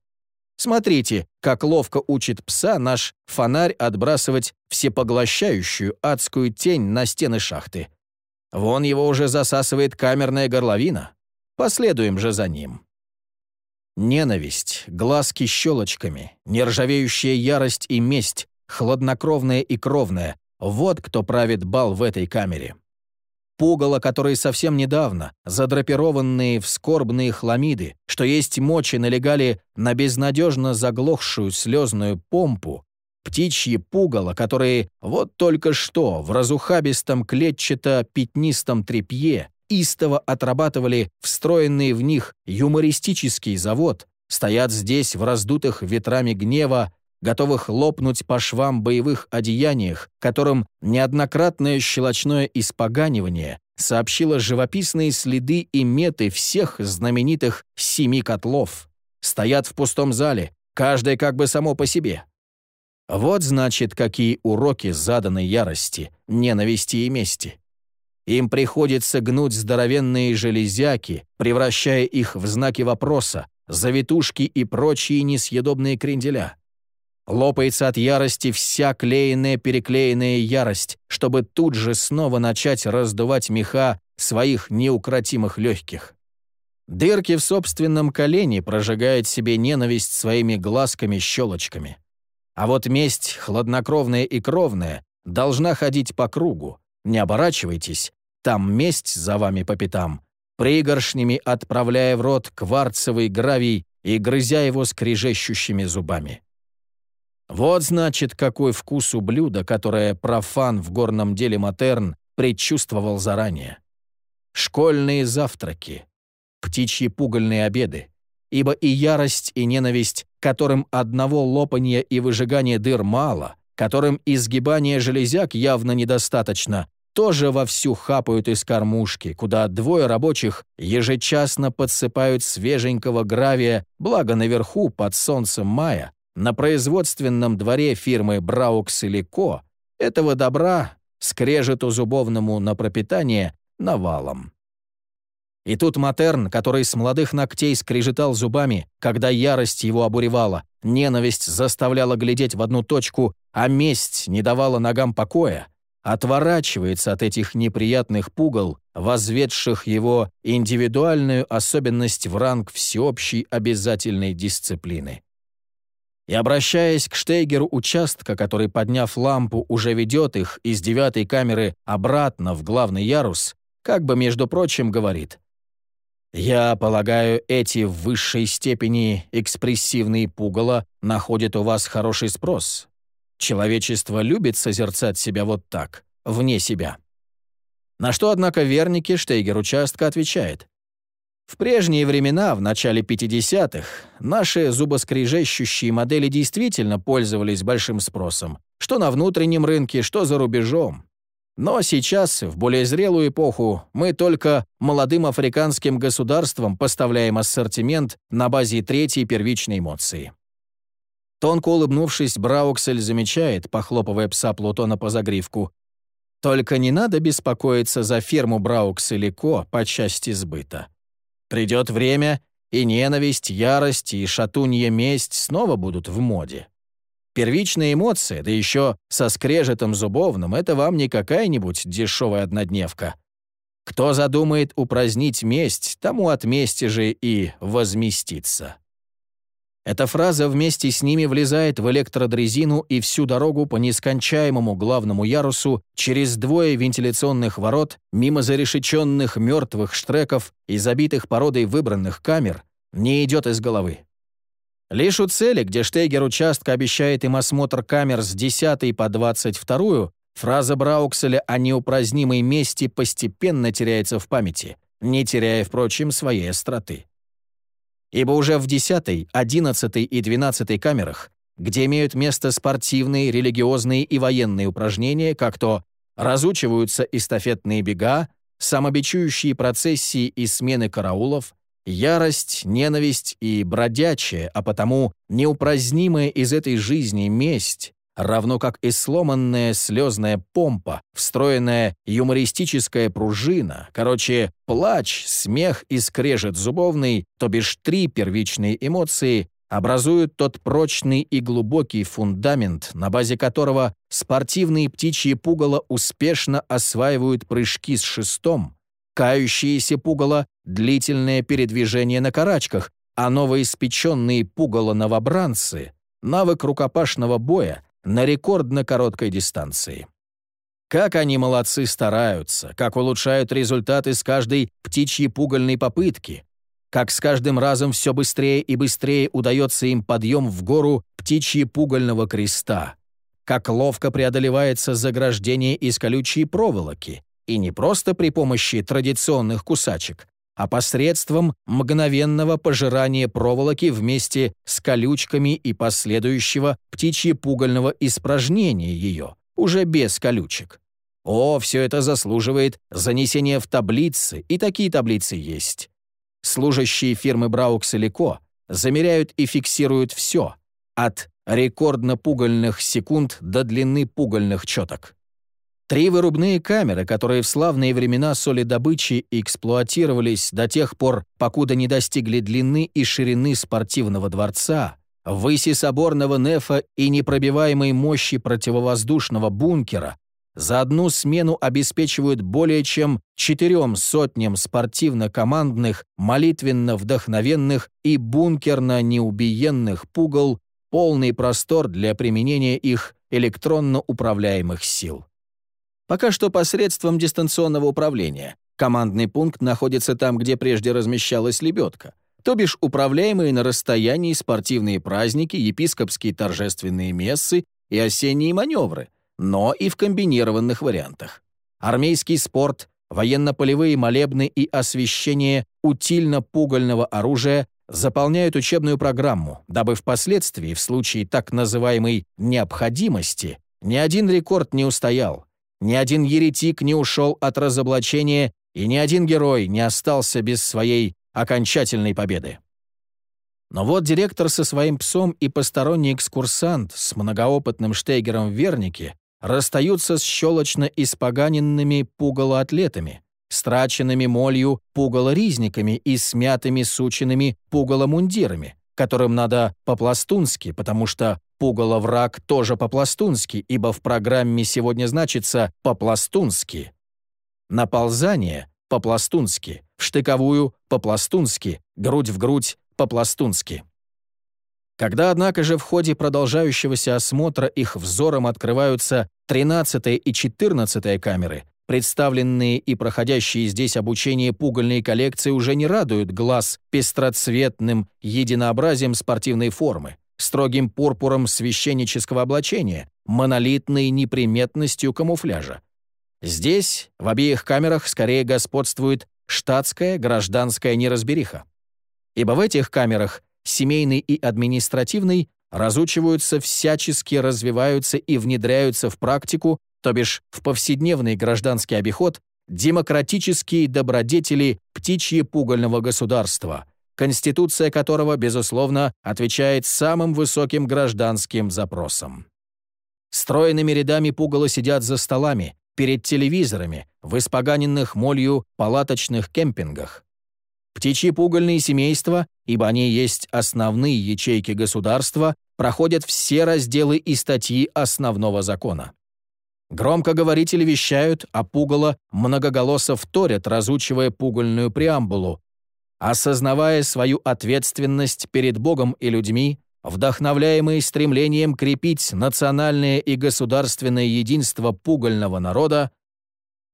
Смотрите, как ловко учит пса наш фонарь отбрасывать всепоглощающую адскую тень на стены шахты. Вон его уже засасывает камерная горловина. Последуем же за ним. Ненависть, глазки щелочками, нержавеющая ярость и месть, хладнокровная и кровная, вот кто правит бал в этой камере. Пугало, которые совсем недавно, задрапированные в скорбные хламиды, что есть мочи налегали на безнадежно заглохшую слезную помпу, птичьи пугало, которые вот только что в разухабистом клетчато-пятнистом тряпье истово отрабатывали встроенный в них юмористический завод, стоят здесь в раздутых ветрами гнева готовых лопнуть по швам боевых одеяниях, которым неоднократное щелочное испоганивание сообщило живописные следы и меты всех знаменитых «семи котлов». Стоят в пустом зале, каждое как бы само по себе. Вот, значит, какие уроки заданной ярости, ненависти и мести. Им приходится гнуть здоровенные железяки, превращая их в знаки вопроса, завитушки и прочие несъедобные кренделя. Лопается от ярости вся клеенная переклеенная ярость, чтобы тут же снова начать раздувать меха своих неукротимых легких. Дырки в собственном колене прожигает себе ненависть своими глазками-щелочками. А вот месть, хладнокровная и кровная, должна ходить по кругу. Не оборачивайтесь, там месть за вами по пятам, пригоршнями отправляя в рот кварцевый гравий и грызя его скрежещущими зубами. Вот значит, какой вкус у блюда, которое профан в горном деле Матерн предчувствовал заранее. Школьные завтраки, птичьи пугальные обеды, ибо и ярость, и ненависть, которым одного лопания и выжигания дыр мало, которым изгибания железяк явно недостаточно, тоже вовсю хапают из кормушки, куда двое рабочих ежечасно подсыпают свеженького гравия, благо наверху, под солнцем мая, на производственном дворе фирмы «Браукс» или «Ко» этого добра, скрежету зубовному на пропитание, навалом. И тут Матерн, который с молодых ногтей скрежетал зубами, когда ярость его обуревала, ненависть заставляла глядеть в одну точку, а месть не давала ногам покоя, отворачивается от этих неприятных пугал, возведших его индивидуальную особенность в ранг всеобщей обязательной дисциплины. И обращаясь к Штейгеру участка, который, подняв лампу, уже ведет их из девятой камеры обратно в главный ярус, как бы, между прочим, говорит — я полагаю, эти в высшей степени экспрессивные пугало находят у вас хороший спрос. Человечество любит созерцать себя вот так, вне себя. На что, однако, верники Штейгер участка отвечает. В прежние времена, в начале 50-х, наши зубоскрежещущие модели действительно пользовались большим спросом, что на внутреннем рынке, что за рубежом. Но сейчас, в более зрелую эпоху, мы только молодым африканским государствам поставляем ассортимент на базе третьей первичной эмоции. Тонко улыбнувшись, Брауксель замечает, похлопывая пса Плутона по загривку, «Только не надо беспокоиться за ферму Браукс или Ко по части сбыта. Придет время, и ненависть, ярость и шатунья месть снова будут в моде. Первичная эмоция, да еще со скрежетом зубовным, это вам не какая-нибудь дешевая однодневка. Кто задумает упразднить месть, тому от мести же и возместиться. Эта фраза вместе с ними влезает в электродрезину и всю дорогу по нескончаемому главному ярусу через двое вентиляционных ворот, мимо зарешеченных мертвых штреков и забитых породой выбранных камер, не идет из головы. Лишь у цели, где Штейгер участка обещает им осмотр камер с 10 по 22 фраза Браукселя о неупразднимой мести постепенно теряется в памяти, не теряя, впрочем, своей остроты. Ибо уже в 10, 11 и 12 камерах, где имеют место спортивные, религиозные и военные упражнения, как то разучиваются эстафетные бега, самобичующие процессии и смены караулов, Ярость, ненависть и бродячая, а потому неупразднимая из этой жизни месть, равно как и сломанная слезная помпа, встроенная юмористическая пружина, короче, плач, смех и скрежет зубовный, то бишь три первичные эмоции, образуют тот прочный и глубокий фундамент, на базе которого спортивные птичьи пугало успешно осваивают прыжки с шестом, кающиеся пугало — длительное передвижение на карачках, а новоиспеченные пугало-новобранцы — навык рукопашного боя на рекордно короткой дистанции. Как они молодцы стараются, как улучшают результаты с каждой птичьей пугальной попытки, как с каждым разом все быстрее и быстрее удается им подъем в гору птичьи пугального креста, как ловко преодолевается заграждение из колючей проволоки, и не просто при помощи традиционных кусачек, а посредством мгновенного пожирания проволоки вместе с колючками и последующего птичьепугольного испражнения ее, уже без колючек. О, все это заслуживает занесения в таблицы, и такие таблицы есть. Служащие фирмы Браукс и Лико замеряют и фиксируют все, от рекордно-пугальных секунд до длины пугальных четок. Три вырубные камеры, которые в славные времена солидобычи эксплуатировались до тех пор, покуда не достигли длины и ширины спортивного дворца, выси соборного нефа и непробиваемой мощи противовоздушного бункера, за одну смену обеспечивают более чем четырем сотням спортивно-командных, молитвенно-вдохновенных и бункерно-неубиенных пугал полный простор для применения их электронно управляемых сил. Пока что посредством дистанционного управления. Командный пункт находится там, где прежде размещалась лебедка. То бишь управляемые на расстоянии спортивные праздники, епископские торжественные мессы и осенние маневры, но и в комбинированных вариантах. Армейский спорт, военно-полевые молебны и освещение утильно-пугального оружия заполняют учебную программу, дабы впоследствии, в случае так называемой «необходимости», ни один рекорд не устоял, ни один еретик не ушел от разоблачения, и ни один герой не остался без своей окончательной победы. Но вот директор со своим псом и посторонний экскурсант с многоопытным штейгером в Вернике расстаются с щелочно-испоганенными пугалоатлетами, страченными молью пугалоризниками и смятыми сученными пугаломундирами, которым надо по-пластунски, потому что пугало-враг тоже по-пластунски, ибо в программе сегодня значится «по-пластунски». Наползание — по-пластунски, в штыковую — по-пластунски, грудь в грудь — по-пластунски. Когда, однако же, в ходе продолжающегося осмотра их взором открываются 13 и 14 камеры, представленные и проходящие здесь обучение пугальные коллекции уже не радуют глаз пестроцветным единообразием спортивной формы, строгим пурпуром священнического облачения, монолитной неприметностью камуфляжа. Здесь, в обеих камерах, скорее господствует штатская гражданская неразбериха. Ибо в этих камерах, семейный и административный, разучиваются, всячески развиваются и внедряются в практику, то бишь в повседневный гражданский обиход, демократические добродетели птичьи пугального государства, конституция которого, безусловно, отвечает самым высоким гражданским запросам. Стройными рядами пугало сидят за столами, перед телевизорами, в испоганенных молью палаточных кемпингах. Птичьи пугальные семейства, ибо они есть основные ячейки государства, проходят все разделы и статьи основного закона. Громкоговорители вещают, а пугало многоголосо вторят, разучивая пугальную преамбулу. Осознавая свою ответственность перед Богом и людьми, вдохновляемые стремлением крепить национальное и государственное единство пугального народа,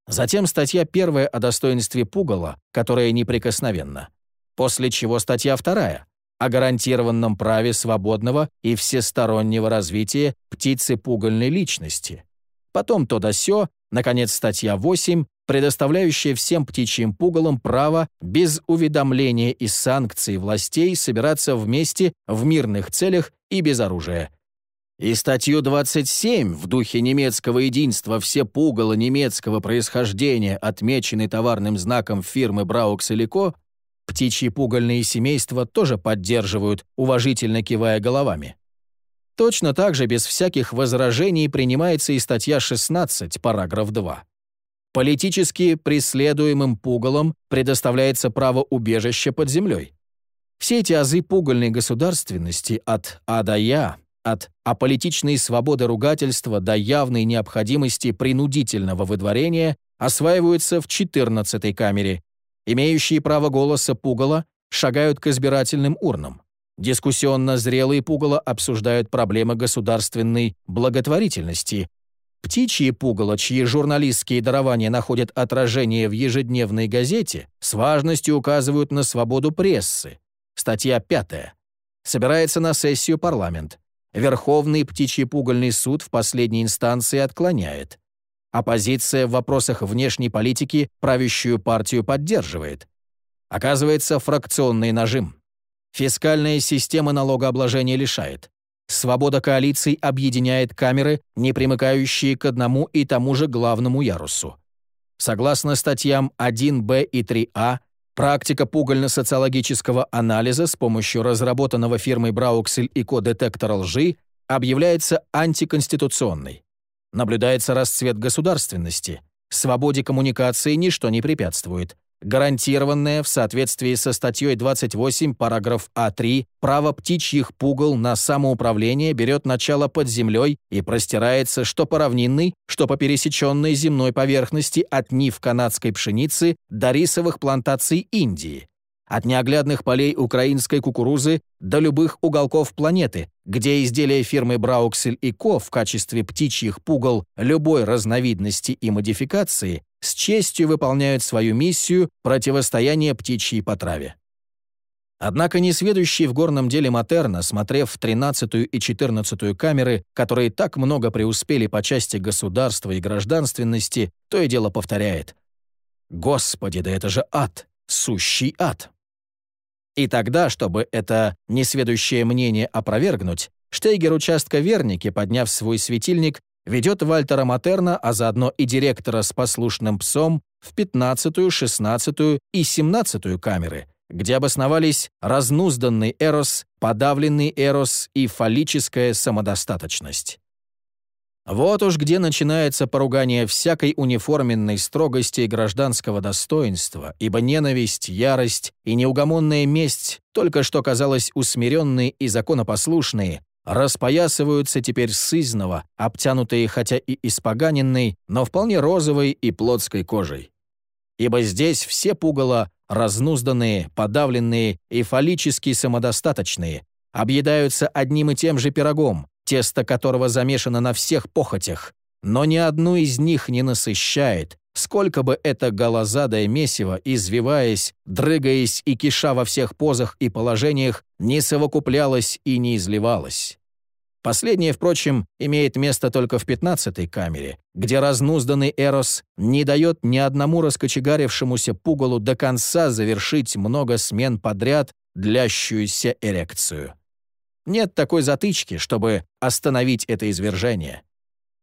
затем статья первая о достоинстве пугала, которая неприкосновенна, после чего статья вторая о гарантированном праве свободного и всестороннего развития птицы пугальной личности, потом то да сё, наконец, статья 8, предоставляющая всем птичьим пугалам право без уведомления и санкций властей собираться вместе в мирных целях и без оружия. И статью 27 в духе немецкого единства все пугало немецкого происхождения, отмеченный товарным знаком фирмы Браукс и птичьи пугальные семейства тоже поддерживают, уважительно кивая головами. Точно так же без всяких возражений принимается и статья 16, параграф 2. Политически преследуемым пугалом предоставляется право убежища под землей. Все эти азы пугальной государственности от А до Я, от аполитичной свободы ругательства до явной необходимости принудительного выдворения осваиваются в 14-й камере. Имеющие право голоса пугала шагают к избирательным урнам. Дискуссионно зрелые пугало обсуждают проблемы государственной благотворительности. Птичьи пугало, чьи журналистские дарования находят отражение в ежедневной газете, с важностью указывают на свободу прессы. Статья 5. Собирается на сессию парламент. Верховный птичий пугальный суд в последней инстанции отклоняет. Оппозиция в вопросах внешней политики правящую партию поддерживает. Оказывается, фракционный нажим. Фискальная система налогообложения лишает. Свобода коалиций объединяет камеры, не примыкающие к одному и тому же главному ярусу. Согласно статьям 1б и 3а, практика пугально-социологического анализа с помощью разработанного фирмой Брауксель и кодетектора лжи объявляется антиконституционной. Наблюдается расцвет государственности. Свободе коммуникации ничто не препятствует гарантированное в соответствии со статьей 28 параграф А3 право птичьих пугал на самоуправление берет начало под землей и простирается что по равнинной, что по пересеченной земной поверхности от нив канадской пшеницы до рисовых плантаций Индии от неоглядных полей украинской кукурузы до любых уголков планеты, где изделия фирмы Брауксель и Ко в качестве птичьих пугал любой разновидности и модификации с честью выполняют свою миссию противостояния птичьей потраве. Однако несведущий в горном деле Матерна, смотрев в 13-ю и 14-ю камеры, которые так много преуспели по части государства и гражданственности, то и дело повторяет. «Господи, да это же ад! Сущий ад!» И тогда, чтобы это несведущее мнение опровергнуть, Штейгер участка Верники, подняв свой светильник, ведет Вальтера Матерна, а заодно и директора с послушным псом, в 15-ю, 16-ю и 17-ю камеры, где обосновались разнузданный эрос, подавленный эрос и фаллическая самодостаточность. Вот уж где начинается поругание всякой униформенной строгости и гражданского достоинства, ибо ненависть, ярость и неугомонная месть, только что казалось усмиренные и законопослушные, распоясываются теперь сызново, обтянутые хотя и испоганенной, но вполне розовой и плотской кожей. Ибо здесь все пугало, разнузданные, подавленные и фаллически самодостаточные, объедаются одним и тем же пирогом, тесто которого замешано на всех похотях, но ни одну из них не насыщает, сколько бы это голозадое месиво, извиваясь, дрыгаясь и киша во всех позах и положениях, не совокуплялось и не изливалось. Последнее, впрочем, имеет место только в пятнадцатой камере, где разнузданный Эрос не дает ни одному раскочегарившемуся пугалу до конца завершить много смен подряд длящуюся эрекцию. Нет такой затычки, чтобы остановить это извержение.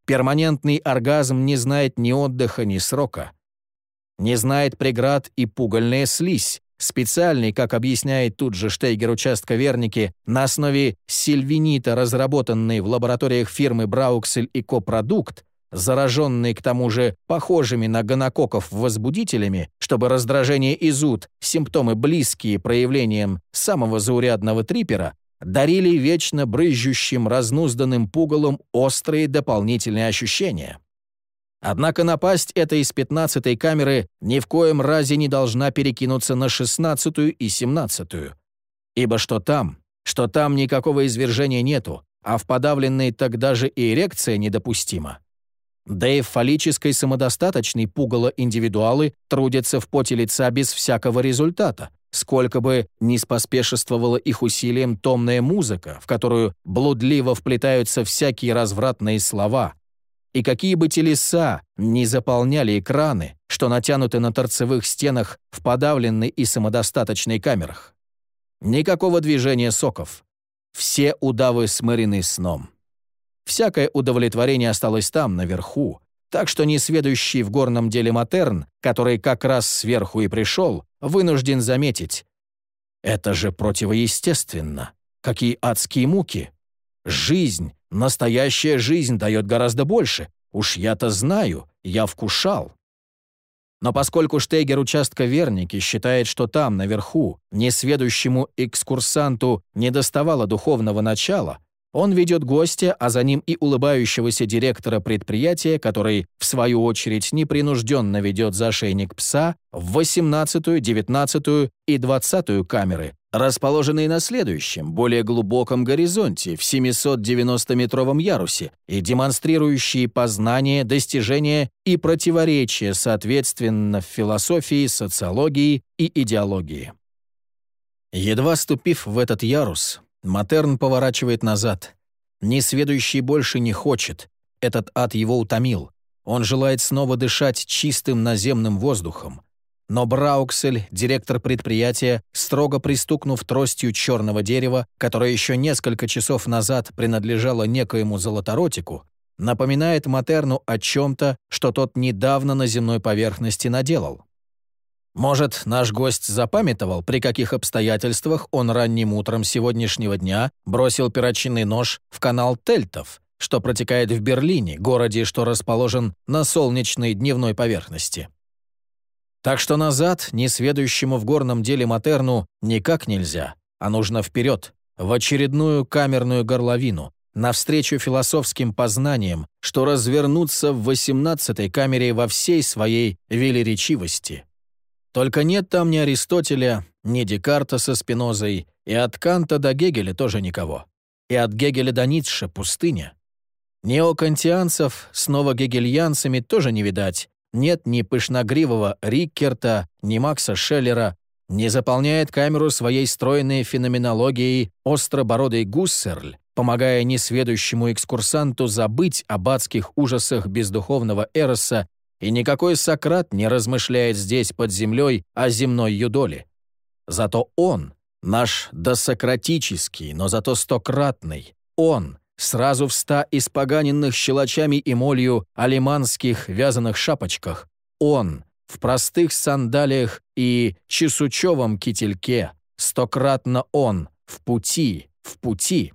Перманентный оргазм не знает ни отдыха, ни срока. Не знает преград и пугальная слизь, специальный, как объясняет тут же Штейгер участка Верники, на основе сильвинита, разработанный в лабораториях фирмы Брауксель и Копродукт, зараженный к тому же похожими на гонококков возбудителями, чтобы раздражение и зуд, симптомы близкие проявлениям самого заурядного трипера, дарили вечно брызжущим разнузданным пугалом острые дополнительные ощущения. Однако напасть эта из пятнадцатой камеры ни в коем разе не должна перекинуться на шестнадцатую и семнадцатую. Ибо что там, что там никакого извержения нету, а в подавленной тогда же и эрекция недопустима. Да и в фаллической самодостаточной пугало индивидуалы трудятся в поте лица без всякого результата, сколько бы ни споспешествовала их усилием томная музыка, в которую блудливо вплетаются всякие развратные слова, и какие бы телеса не заполняли экраны, что натянуты на торцевых стенах в подавленной и самодостаточной камерах. Никакого движения соков. Все удавы смырены сном. Всякое удовлетворение осталось там, наверху, так что несведущий в горном деле Матерн, который как раз сверху и пришел, вынужден заметить. Это же противоестественно. Какие адские муки. Жизнь, настоящая жизнь дает гораздо больше. Уж я-то знаю, я вкушал. Но поскольку Штейгер участка Верники считает, что там, наверху, несведущему экскурсанту не доставало духовного начала, он ведет гостя, а за ним и улыбающегося директора предприятия, который, в свою очередь, непринужденно ведет за ошейник пса, в 18-ю, 19-ю и 20-ю камеры, расположенные на следующем, более глубоком горизонте в 790-метровом ярусе и демонстрирующие познание, достижения и противоречия, соответственно, в философии, социологии и идеологии. Едва ступив в этот ярус, Матерн поворачивает назад. Несведущий больше не хочет. Этот ад его утомил. Он желает снова дышать чистым наземным воздухом. Но Брауксель, директор предприятия, строго пристукнув тростью черного дерева, которое еще несколько часов назад принадлежало некоему золоторотику, напоминает Матерну о чем-то, что тот недавно на земной поверхности наделал. Может, наш гость запамятовал, при каких обстоятельствах он ранним утром сегодняшнего дня бросил перочинный нож в канал Тельтов, что протекает в Берлине, городе, что расположен на солнечной дневной поверхности. Так что назад, несведущему в горном деле Матерну, никак нельзя, а нужно вперед, в очередную камерную горловину, навстречу философским познаниям, что развернуться в восемнадцатой камере во всей своей велеречивости. Только нет там ни Аристотеля, ни Декарта со Спинозой, и от Канта до Гегеля тоже никого. И от Гегеля до Ницше пустыня. Неокантианцев снова гегельянцами тоже не видать. Нет ни пышногривого Риккерта, ни Макса Шеллера, не заполняет камеру своей стройной феноменологией остробородый Гуссерль, помогая несведущему экскурсанту забыть об адских ужасах бездуховного Эроса и никакой Сократ не размышляет здесь под землей о земной юдоле. Зато он, наш досократический, но зато стократный, он, сразу в ста испоганенных щелочами и молью алиманских вязаных шапочках. Он в простых сандалиях и чесучевом кительке, стократно он, в пути, в пути.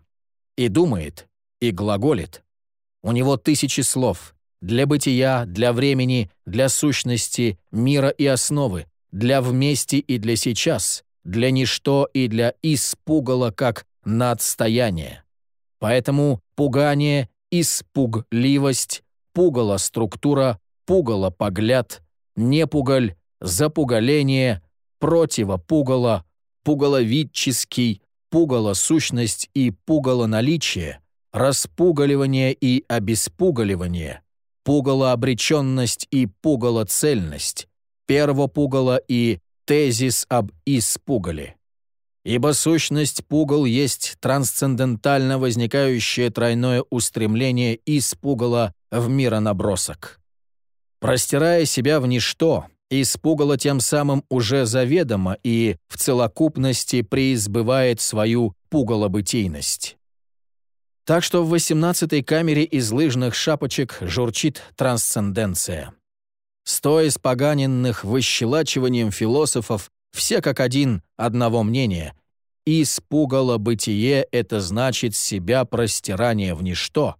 И думает, и глаголит. У него тысячи слов. Для бытия, для времени, для сущности, мира и основы, для вместе и для сейчас, для ничто и для испугала как надстояние. Поэтому пугание, испугливость, пугало структура, пугало погляд, непугаль, запугаление, противопугало, пугаловидческий, пугало сущность и пугало наличие, распугаливание и обеспугаливание, пугало обреченность и пугало цельность, первопугало и тезис об испугале. Ибо сущность пугал есть трансцендентально возникающее тройное устремление испугала в миронабросок. Простирая себя в ничто, испугало тем самым уже заведомо и в целокупности преизбывает свою пугалобытийность. Так что в восемнадцатой камере из лыжных шапочек журчит трансценденция. Сто испоганенных выщелачиванием философов, все как один, одного мнения. Испугало бытие — это значит себя простирание в ничто.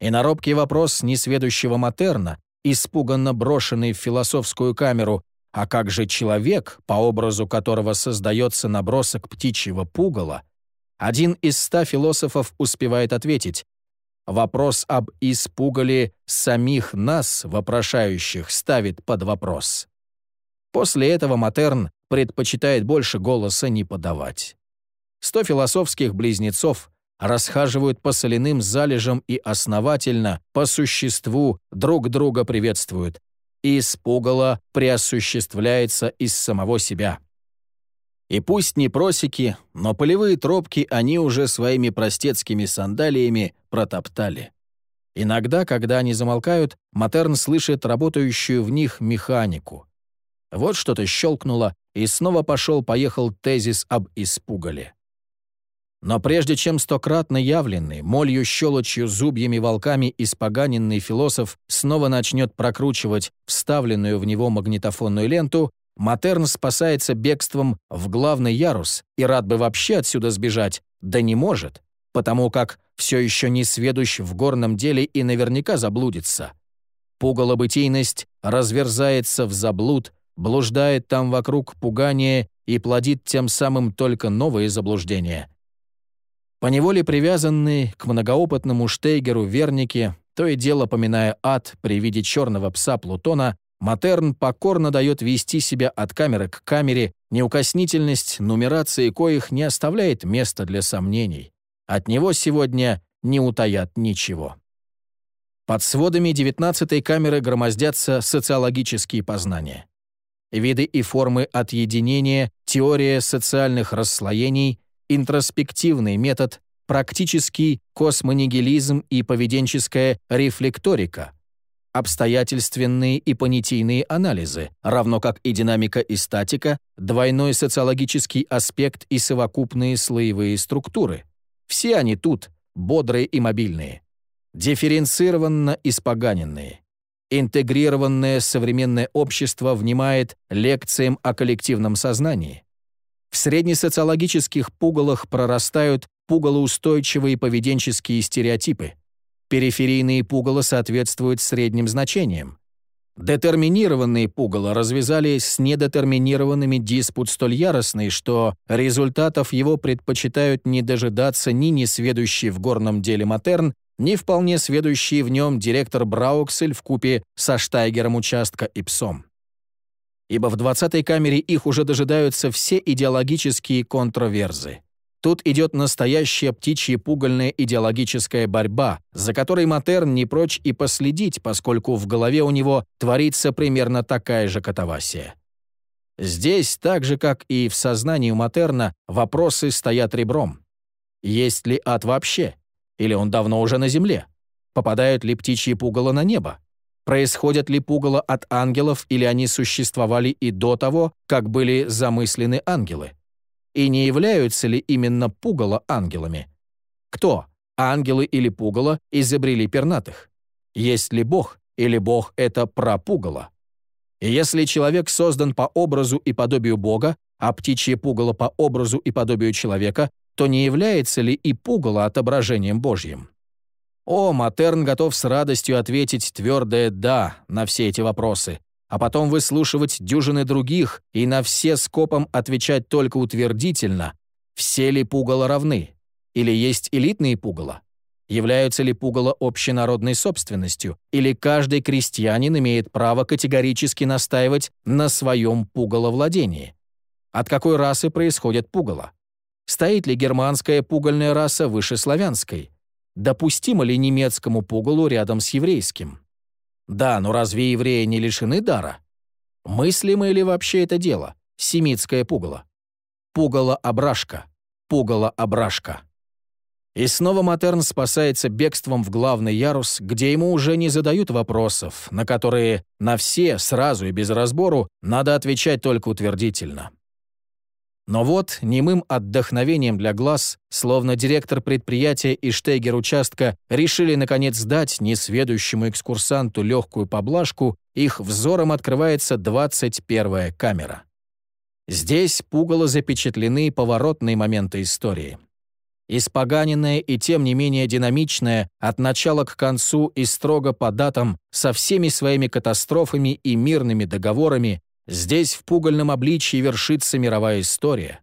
И на робкий вопрос несведущего Матерна, испуганно брошенный в философскую камеру, а как же человек, по образу которого создается набросок птичьего пугала, один из ста философов успевает ответить Вопрос об испугале самих нас, вопрошающих, ставит под вопрос. После этого Матерн предпочитает больше голоса не подавать. Сто философских близнецов расхаживают по соляным залежам и основательно, по существу, друг друга приветствуют. Испугало преосуществляется из самого себя. И пусть не просеки, но полевые тропки они уже своими простецкими сандалиями протоптали. Иногда, когда они замолкают, Матерн слышит работающую в них механику. Вот что-то щелкнуло, и снова пошел-поехал тезис об испугале. Но прежде чем стократно явленный, молью щелочью зубьями волками испоганенный философ снова начнет прокручивать вставленную в него магнитофонную ленту, Матерн спасается бегством в главный ярус и рад бы вообще отсюда сбежать, да не может, потому как все еще не сведущ в горном деле и наверняка заблудится. Пугалобытийность разверзается в заблуд, блуждает там вокруг пугания и плодит тем самым только новые заблуждения. Поневоле привязанные к многоопытному Штейгеру верники, то и дело поминая ад при виде черного пса Плутона, Матерн покорно дает вести себя от камеры к камере, неукоснительность нумерации коих не оставляет места для сомнений. От него сегодня не утаят ничего. Под сводами 19-й камеры громоздятся социологические познания. Виды и формы отъединения, теория социальных расслоений, интроспективный метод, практический космонигилизм и поведенческая рефлекторика — обстоятельственные и понятийные анализы, равно как и динамика и статика, двойной социологический аспект и совокупные слоевые структуры. Все они тут, бодрые и мобильные. Дифференцированно испоганенные. Интегрированное современное общество внимает лекциям о коллективном сознании. В среднесоциологических пугалах прорастают пугалоустойчивые поведенческие стереотипы – Периферийные пугало соответствуют средним значениям. Детерминированные пугало развязали с недетерминированными диспут столь яростный, что результатов его предпочитают не дожидаться ни несведущий в горном деле Матерн, ни вполне сведущий в нем директор Брауксель в купе со Штайгером участка и псом. Ибо в 20-й камере их уже дожидаются все идеологические контроверзы. Тут идет настоящая птичья пугальная идеологическая борьба, за которой Матерн не прочь и последить, поскольку в голове у него творится примерно такая же катавасия. Здесь, так же как и в сознании Матерна, вопросы стоят ребром. Есть ли ад вообще? Или он давно уже на земле? Попадают ли птичьи пугало на небо? Происходят ли пугало от ангелов, или они существовали и до того, как были замыслены ангелы? И не являются ли именно пугало ангелами? Кто? ангелы или пугало изобрели пернатых? Есть ли Бог, или Бог — это прапугало? И если человек создан по образу и подобию Бога, а птичье пугало по образу и подобию человека, то не является ли и пугало отображением Божьим? О, Матерн готов с радостью ответить твердое «да» на все эти вопросы, а потом выслушивать дюжины других и на все скопом отвечать только утвердительно, все ли пугало равны, или есть элитные пугало, являются ли пугало общенародной собственностью, или каждый крестьянин имеет право категорически настаивать на своем пугаловладении. От какой расы происходит пугало? Стоит ли германская пугальная раса выше славянской? Допустимо ли немецкому пугалу рядом с еврейским? Да, но разве евреи не лишены дара? Мыслимо ли вообще это дело? Семитское пугало. Пугало-ображка. Пугало-ображка. И снова Матерн спасается бегством в главный ярус, где ему уже не задают вопросов, на которые на все, сразу и без разбору, надо отвечать только утвердительно. Но вот, немым отдохновением для глаз, словно директор предприятия и штегер участка решили наконец дать несведущему экскурсанту легкую поблажку, их взором открывается 21-я камера. Здесь пугало запечатлены поворотные моменты истории. Испоганенная и тем не менее динамичная от начала к концу и строго по датам со всеми своими катастрофами и мирными договорами, Здесь в пугальном обличье вершится мировая история.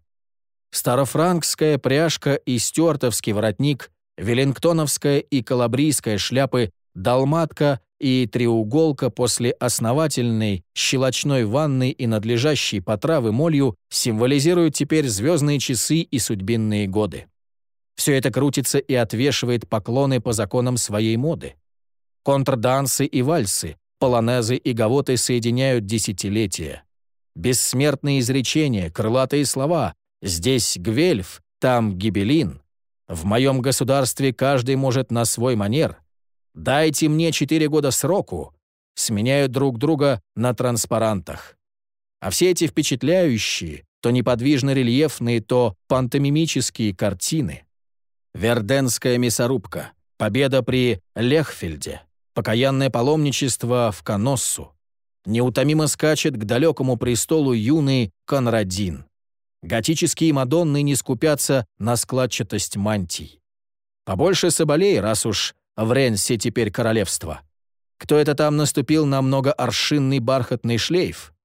Старофранкская пряжка и стюартовский воротник, веллингтоновская и калабрийская шляпы, долматка и треуголка после основательной щелочной ванны и надлежащей потравы молью символизируют теперь звездные часы и судьбинные годы. Все это крутится и отвешивает поклоны по законам своей моды. Контрдансы и вальсы, полонезы и гавоты соединяют десятилетия. Бессмертные изречения, крылатые слова. Здесь Гвельф, там Гибелин. В моем государстве каждый может на свой манер. Дайте мне четыре года сроку. Сменяют друг друга на транспарантах. А все эти впечатляющие, то неподвижно рельефные, то пантомимические картины. Верденская мясорубка. Победа при Лехфельде покаянное паломничество в Каноссу. Неутомимо скачет к далекому престолу юный Конрадин. Готические Мадонны не скупятся на складчатость мантий. Побольше соболей, раз уж в Ренсе теперь королевство. Кто это там наступил на многооршинный бархатный шлейф?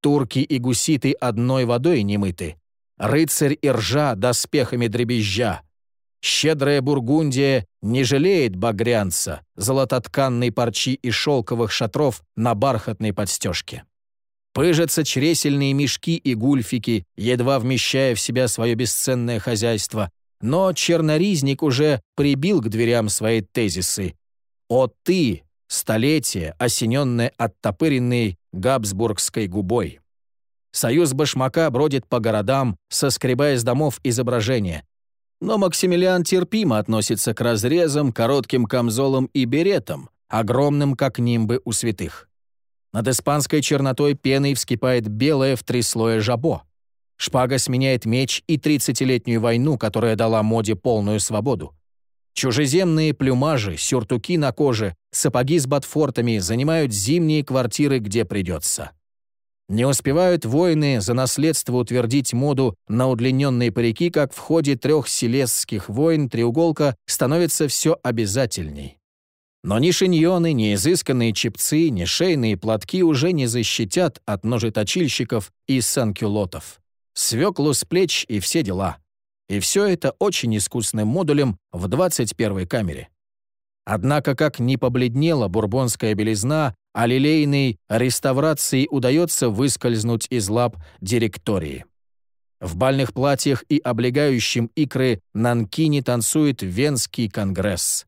Турки и гуситы одной водой не мыты. Рыцарь и ржа доспехами дребезжа. Щедрая Бургундия не жалеет багрянца, золототканной парчи и шелковых шатров на бархатной подстежке. Пыжатся чресельные мешки и гульфики, едва вмещая в себя свое бесценное хозяйство, но черноризник уже прибил к дверям свои тезисы. «О ты, столетие, осененное оттопыренной габсбургской губой!» Союз башмака бродит по городам, соскребая с домов изображения, но Максимилиан терпимо относится к разрезам, коротким камзолам и беретам, огромным, как нимбы у святых. Над испанской чернотой пеной вскипает белое в три слоя жабо. Шпага сменяет меч и тридцатилетнюю войну, которая дала моде полную свободу. Чужеземные плюмажи, сюртуки на коже, сапоги с ботфортами занимают зимние квартиры, где придется. Не успевают воины за наследство утвердить моду на удлиненные парики, как в ходе трех селесских войн треуголка становится все обязательней. Но ни шиньоны, ни изысканные чепцы, ни шейные платки уже не защитят от ножеточильщиков и санкюлотов. Свеклу с плеч и все дела. И все это очень искусным модулем в 21 камере. Однако, как не побледнела бурбонская белизна, а лилейной реставрации удается выскользнуть из лап директории. В бальных платьях и облегающем икры Нанкине танцует Венский конгресс.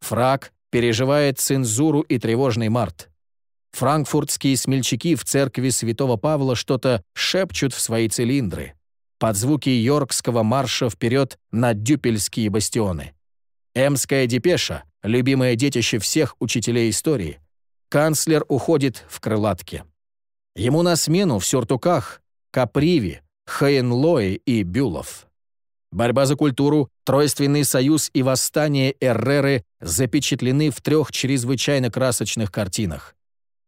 Фраг переживает цензуру и тревожный март. Франкфуртские смельчаки в церкви святого Павла что-то шепчут в свои цилиндры. Под звуки йоркского марша вперед на дюпельские бастионы. Эмская депеша, любимое детище всех учителей истории. Канцлер уходит в крылатке. Ему на смену в сюртуках Каприви, Хейнлои и Бюлов. борьба за культуру, Тройственный союз и восстание Эрреры запечатлены в трех чрезвычайно красочных картинах.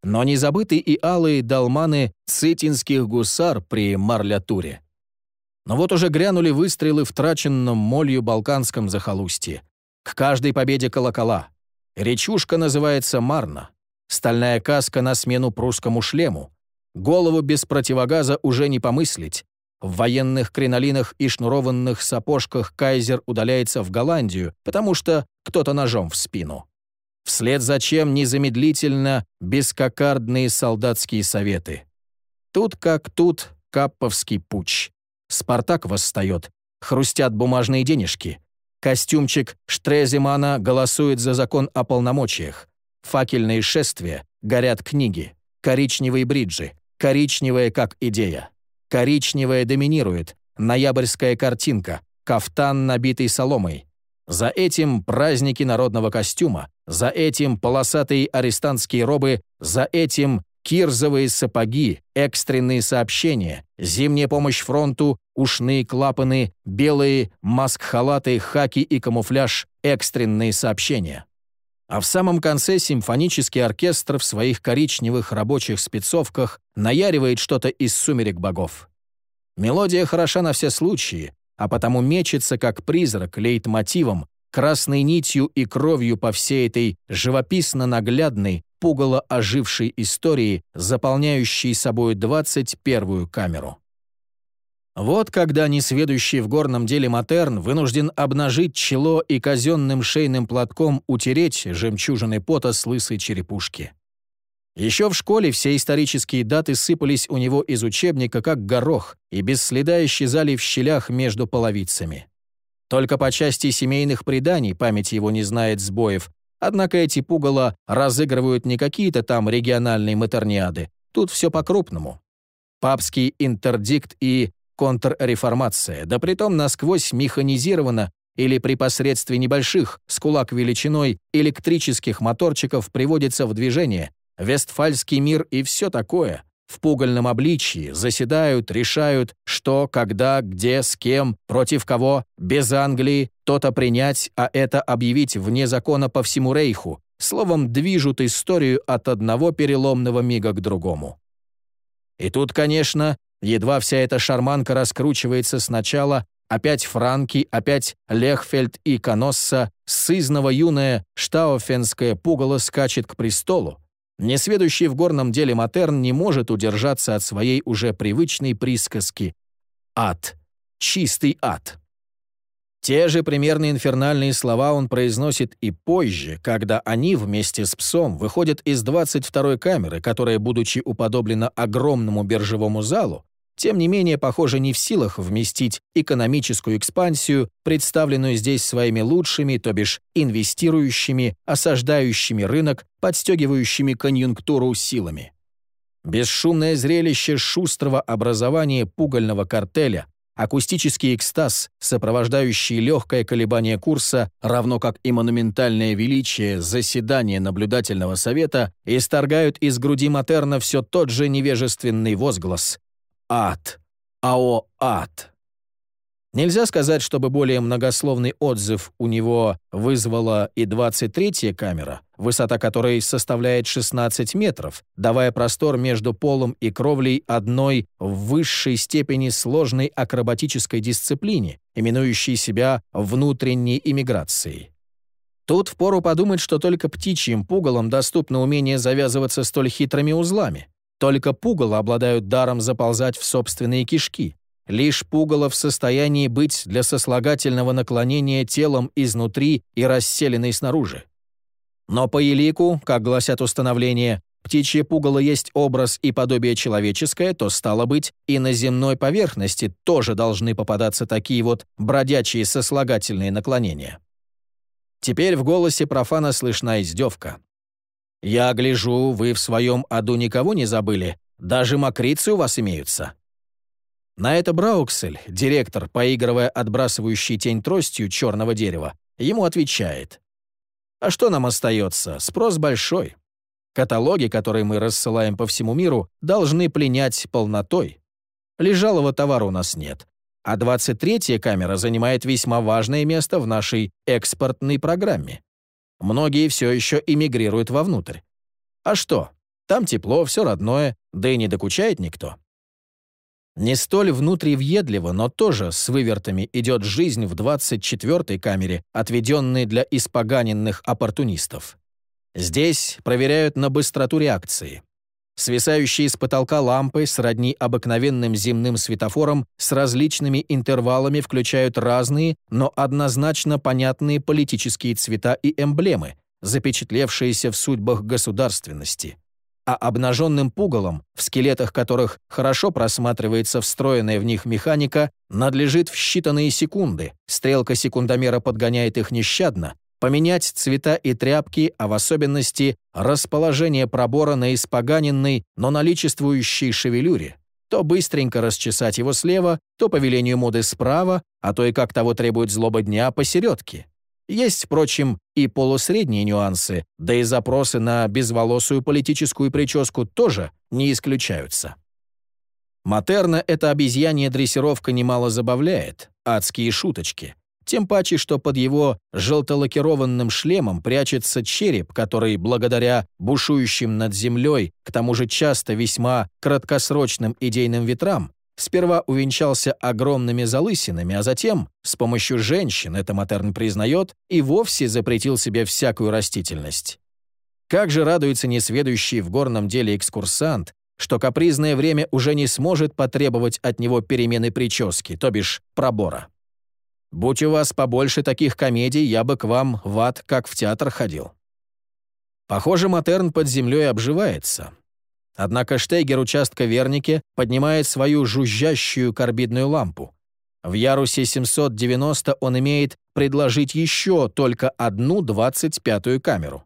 Но не забыты и алые долманы цитинских гусар при Марлятуре. Но вот уже грянули выстрелы в траченном молью балканском захолустье. К каждой победе колокола. Речушка называется Марна. Стальная каска на смену прусскому шлему. Голову без противогаза уже не помыслить. В военных кринолинах и шнурованных сапожках кайзер удаляется в Голландию, потому что кто-то ножом в спину. Вслед за чем незамедлительно бескокардные солдатские советы. Тут как тут Капповский путь. Спартак восстает, хрустят бумажные денежки. Костюмчик Штреземана голосует за закон о полномочиях. Факельные шествия, горят книги, коричневые бриджи, коричневая как идея. Коричневая доминирует, ноябрьская картинка, кафтан, набитый соломой. За этим праздники народного костюма, за этим полосатые арестантские робы, за этим кирзовые сапоги, экстренные сообщения, зимняя помощь фронту, ушные клапаны, белые маск-халаты, хаки и камуфляж, экстренные сообщения. А в самом конце симфонический оркестр в своих коричневых рабочих спецовках наяривает что-то из «Сумерек богов». Мелодия хороша на все случаи, а потому мечется, как призрак, лейтмотивом, красной нитью и кровью по всей этой живописно-наглядной, пугало ожившей истории, заполняющей собой 21-ю камеру. Вот когда несведущий в горном деле Матерн вынужден обнажить чело и казенным шейным платком утереть жемчужины пота с лысой черепушки. Еще в школе все исторические даты сыпались у него из учебника как горох и без следа исчезали в щелях между половицами. Только по части семейных преданий память его не знает сбоев, однако эти пугало разыгрывают не какие-то там региональные матерниады, тут все по-крупному. Папский интердикт и контрреформация, да притом насквозь механизировано или при посредстве небольших, с кулак величиной, электрических моторчиков приводится в движение, Вестфальский мир и все такое, в пугальном обличии, заседают, решают, что, когда, где, с кем, против кого, без Англии, то-то принять, а это объявить вне закона по всему Рейху, словом, движут историю от одного переломного мига к другому. И тут, конечно, Едва вся эта шарманка раскручивается сначала, опять Франки, опять Лехфельд и Коносса, сызного юное штауфенское пугало скачет к престолу. Несведущий в горном деле Матерн не может удержаться от своей уже привычной присказки «ад», «чистый ад». Те же примерно инфернальные слова он произносит и позже, когда они вместе с псом выходят из 22-й камеры, которая, будучи уподоблена огромному биржевому залу, тем не менее, похоже, не в силах вместить экономическую экспансию, представленную здесь своими лучшими, то бишь инвестирующими, осаждающими рынок, подстегивающими конъюнктуру силами. Бесшумное зрелище шустрого образования пугального картеля, акустический экстаз, сопровождающий легкое колебание курса, равно как и монументальное величие заседания наблюдательного совета, исторгают из груди Матерна все тот же невежественный возглас ад. АО «Ад». Нельзя сказать, чтобы более многословный отзыв у него вызвала и 23-я камера, высота которой составляет 16 метров, давая простор между полом и кровлей одной в высшей степени сложной акробатической дисциплине, именующей себя внутренней иммиграцией. Тут впору подумать, что только птичьим пугалом доступно умение завязываться столь хитрыми узлами. Только пугало обладают даром заползать в собственные кишки. Лишь пугало в состоянии быть для сослагательного наклонения телом изнутри и расселенной снаружи. Но по елику, как гласят установления, птичье пугало есть образ и подобие человеческое, то, стало быть, и на земной поверхности тоже должны попадаться такие вот бродячие сослагательные наклонения. Теперь в голосе профана слышна издевка. «Я гляжу, вы в своем аду никого не забыли? Даже мокрицы у вас имеются?» На это Брауксель, директор, поигрывая отбрасывающий тень тростью черного дерева, ему отвечает. «А что нам остается? Спрос большой. Каталоги, которые мы рассылаем по всему миру, должны пленять полнотой. Лежалого товара у нас нет. а 23-я камера занимает весьма важное место в нашей экспортной программе. Многие все еще эмигрируют вовнутрь. А что? Там тепло, все родное, да и не докучает никто. Не столь внутривъедливо, но тоже с вывертами идет жизнь в 24-й камере, отведенной для испоганенных оппортунистов. Здесь проверяют на быстроту реакции. Свисающие с потолка лампы сродни обыкновенным земным светофорам с различными интервалами включают разные, но однозначно понятные политические цвета и эмблемы, запечатлевшиеся в судьбах государственности. А обнаженным пугалом, в скелетах которых хорошо просматривается встроенная в них механика, надлежит в считанные секунды, стрелка секундомера подгоняет их нещадно, поменять цвета и тряпки, а в особенности расположение пробора на испоганенной, но наличествующей шевелюре, то быстренько расчесать его слева, то по велению моды справа, а то и, как того требует злоба дня, посередке. Есть, впрочем, и полусредние нюансы, да и запросы на безволосую политическую прическу тоже не исключаются. Матерна эта обезьянья дрессировка немало забавляет, адские шуточки. Тем паче, что под его желтолакированным шлемом прячется череп, который, благодаря бушующим над землей, к тому же часто весьма краткосрочным идейным ветрам, сперва увенчался огромными залысинами, а затем, с помощью женщин, это Матерн признает, и вовсе запретил себе всякую растительность. Как же радуется несведущий в горном деле экскурсант, что капризное время уже не сможет потребовать от него перемены прически, то бишь пробора. Будь у вас побольше таких комедий, я бы к вам в ад, как в театр ходил. Похоже, Матерн под землей обживается. Однако Штейгер участка Вернике поднимает свою жужжащую карбидную лампу. В ярусе 790 он имеет предложить еще только одну 25-ю камеру.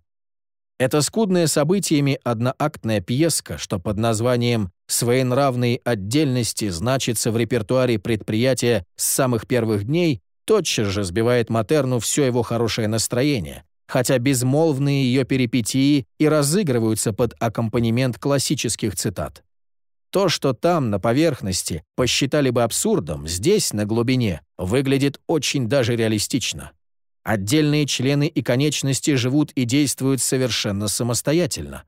Это скудная событиями одноактная пьеска, что под названием «Своенравные отдельности» значится в репертуаре предприятия с самых первых дней, тотчас же сбивает Матерну все его хорошее настроение, хотя безмолвные ее перипетии и разыгрываются под аккомпанемент классических цитат. То, что там, на поверхности, посчитали бы абсурдом, здесь, на глубине, выглядит очень даже реалистично. Отдельные члены и конечности живут и действуют совершенно самостоятельно.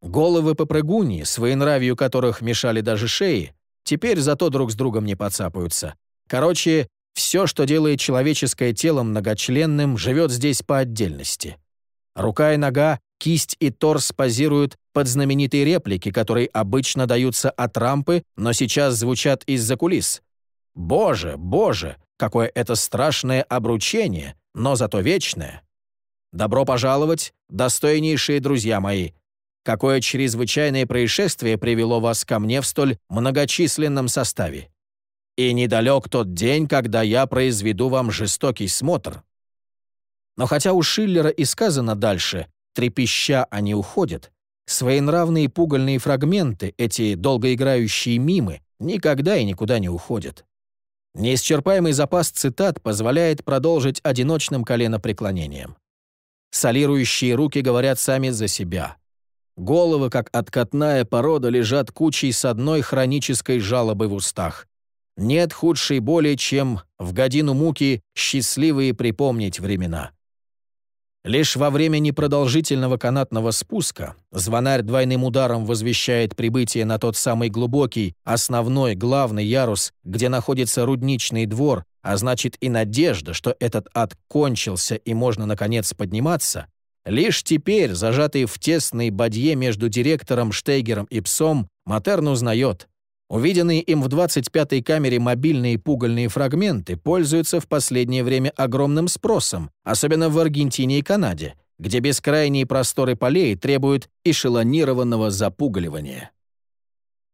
Головы попрыгуньи, своенравию которых мешали даже шеи, теперь зато друг с другом не подцапаются. Короче, все, что делает человеческое тело многочленным, живет здесь по отдельности. Рука и нога, кисть и торс позируют под знаменитые реплики, которые обычно даются от рампы, но сейчас звучат из-за кулис. «Боже, боже, какое это страшное обручение, но зато вечное!» «Добро пожаловать, достойнейшие друзья мои!» Какое чрезвычайное происшествие привело вас ко мне в столь многочисленном составе? И недалек тот день, когда я произведу вам жестокий смотр». Но хотя у Шиллера и сказано дальше, трепеща они уходят, своенравные пугальные фрагменты, эти долгоиграющие мимы, никогда и никуда не уходят. Неисчерпаемый запас цитат позволяет продолжить одиночным коленопреклонением. Солирующие руки говорят сами за себя. Головы, как откатная порода, лежат кучей с одной хронической жалобой в устах. Нет худшей боли, чем в годину муки счастливые припомнить времена. Лишь во время непродолжительного канатного спуска звонарь двойным ударом возвещает прибытие на тот самый глубокий, основной, главный ярус, где находится рудничный двор, а значит и надежда, что этот ад кончился и можно, наконец, подниматься, лишь теперь, зажатый в тесной бадье между директором Штейгером и псом, Матерн узнает, Увиденные им в 25-й камере мобильные пугальные фрагменты пользуются в последнее время огромным спросом, особенно в Аргентине и Канаде, где бескрайние просторы полей требуют эшелонированного запугливания.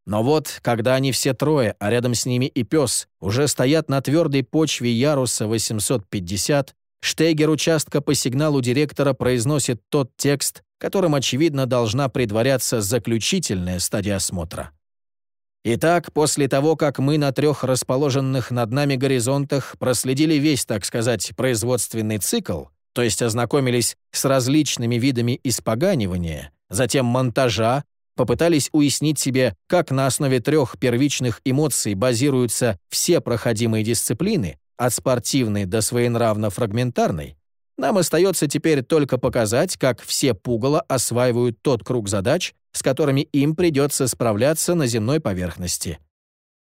Но вот, когда они все трое, а рядом с ними и пес, уже стоят на твердой почве яруса 850, Штейгер участка по сигналу директора произносит тот текст, которым, очевидно, должна предваряться заключительная стадия осмотра. Итак, после того, как мы на трех расположенных над нами горизонтах проследили весь, так сказать, производственный цикл, то есть ознакомились с различными видами испоганивания, затем монтажа, попытались уяснить себе, как на основе трех первичных эмоций базируются все проходимые дисциплины, от спортивной до своенравно-фрагментарной, нам остается теперь только показать, как все пугало осваивают тот круг задач, с которыми им придется справляться на земной поверхности.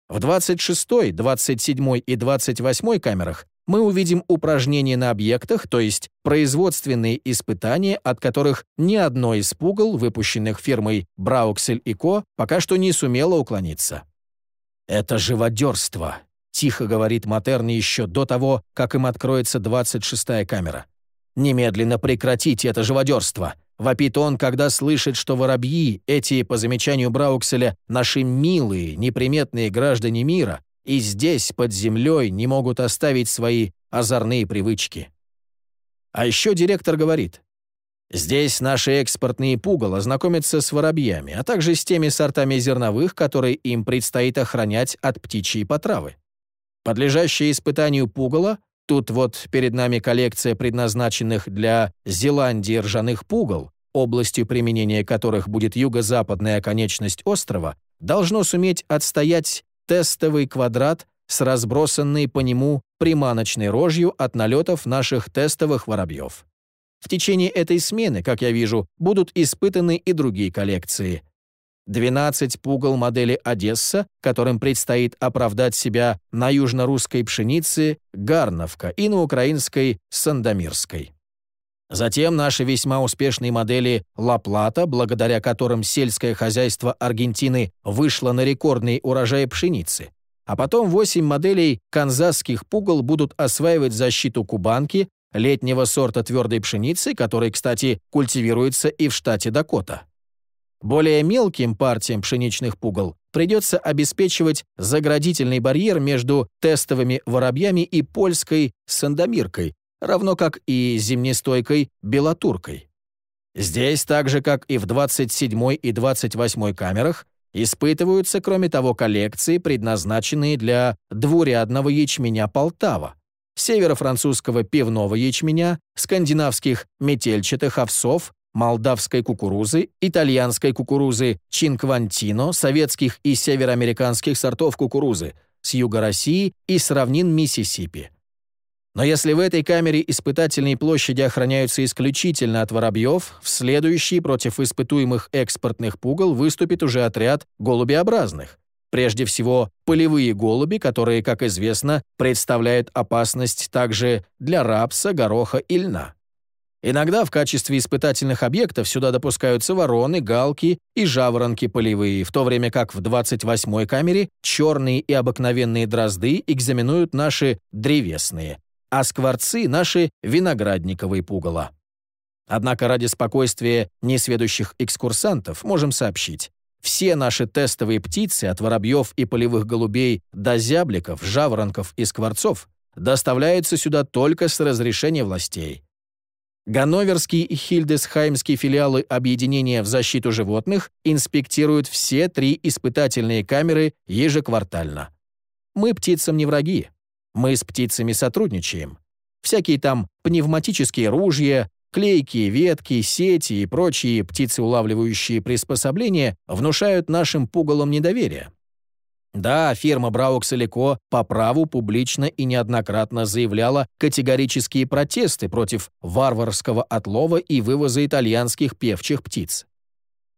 В 26, 27 и 28 камерах мы увидим упражнения на объектах, то есть производственные испытания, от которых ни одно из пугал, выпущенных фирмой Брауксель и Ко, пока что не сумело уклониться. «Это живодерство», — тихо говорит Матерни еще до того, как им откроется 26-я камера. «Немедленно прекратите это живодерство!» Вопит он, когда слышит, что воробьи, эти, по замечанию Браукселя, наши милые, неприметные граждане мира, и здесь, под землей, не могут оставить свои озорные привычки. А еще директор говорит, «Здесь наши экспортные пугало знакомятся с воробьями, а также с теми сортами зерновых, которые им предстоит охранять от птичьей потравы. Подлежащие испытанию пугало, тут вот перед нами коллекция предназначенных для Зеландии ржаных пугал, областью применения которых будет юго-западная оконечность острова, должно суметь отстоять тестовый квадрат с разбросанной по нему приманочной рожью от налетов наших тестовых воробьев. В течение этой смены, как я вижу, будут испытаны и другие коллекции. 12 пугал модели «Одесса», которым предстоит оправдать себя на южно-русской пшенице «Гарновка» и на украинской «Сандомирской». Затем наши весьма успешные модели «Ла Плата», благодаря которым сельское хозяйство Аргентины вышло на рекордный урожай пшеницы. А потом восемь моделей канзасских пугал будут осваивать защиту кубанки, летнего сорта твердой пшеницы, который, кстати, культивируется и в штате Дакота. Более мелким партиям пшеничных пугал придется обеспечивать заградительный барьер между тестовыми воробьями и польской сандомиркой, равно как и зимнестойкой белотуркой. Здесь, так же как и в 27 и 28 камерах, испытываются, кроме того, коллекции, предназначенные для двурядного ячменя Полтава, северо-французского пивного ячменя, скандинавских метельчатых овсов, молдавской кукурузы, итальянской кукурузы Чинквантино, советских и североамериканских сортов кукурузы с юга России и с равнин Миссисипи. Но если в этой камере испытательные площади охраняются исключительно от воробьев, в следующий против испытуемых экспортных пугал выступит уже отряд голубеобразных. Прежде всего, полевые голуби, которые, как известно, представляют опасность также для рапса, гороха и льна. Иногда в качестве испытательных объектов сюда допускаются вороны, галки и жаворонки полевые, в то время как в 28-й камере черные и обыкновенные дрозды экзаменуют наши древесные, а скворцы — наши виноградниковые пугала. Однако ради спокойствия несведущих экскурсантов можем сообщить, все наши тестовые птицы от воробьев и полевых голубей до зябликов, жаворонков и скворцов доставляются сюда только с разрешения властей. Ганноверский и Хильдесхаймский филиалы объединения в защиту животных инспектируют все три испытательные камеры ежеквартально. Мы птицам не враги, мы с птицами сотрудничаем. Всякие там пневматические ружья, клейкие ветки, сети и прочие птицеулавливающие приспособления внушают нашим пугалам недоверие. Да, фирма Браукс по праву публично и неоднократно заявляла категорические протесты против варварского отлова и вывоза итальянских певчих птиц.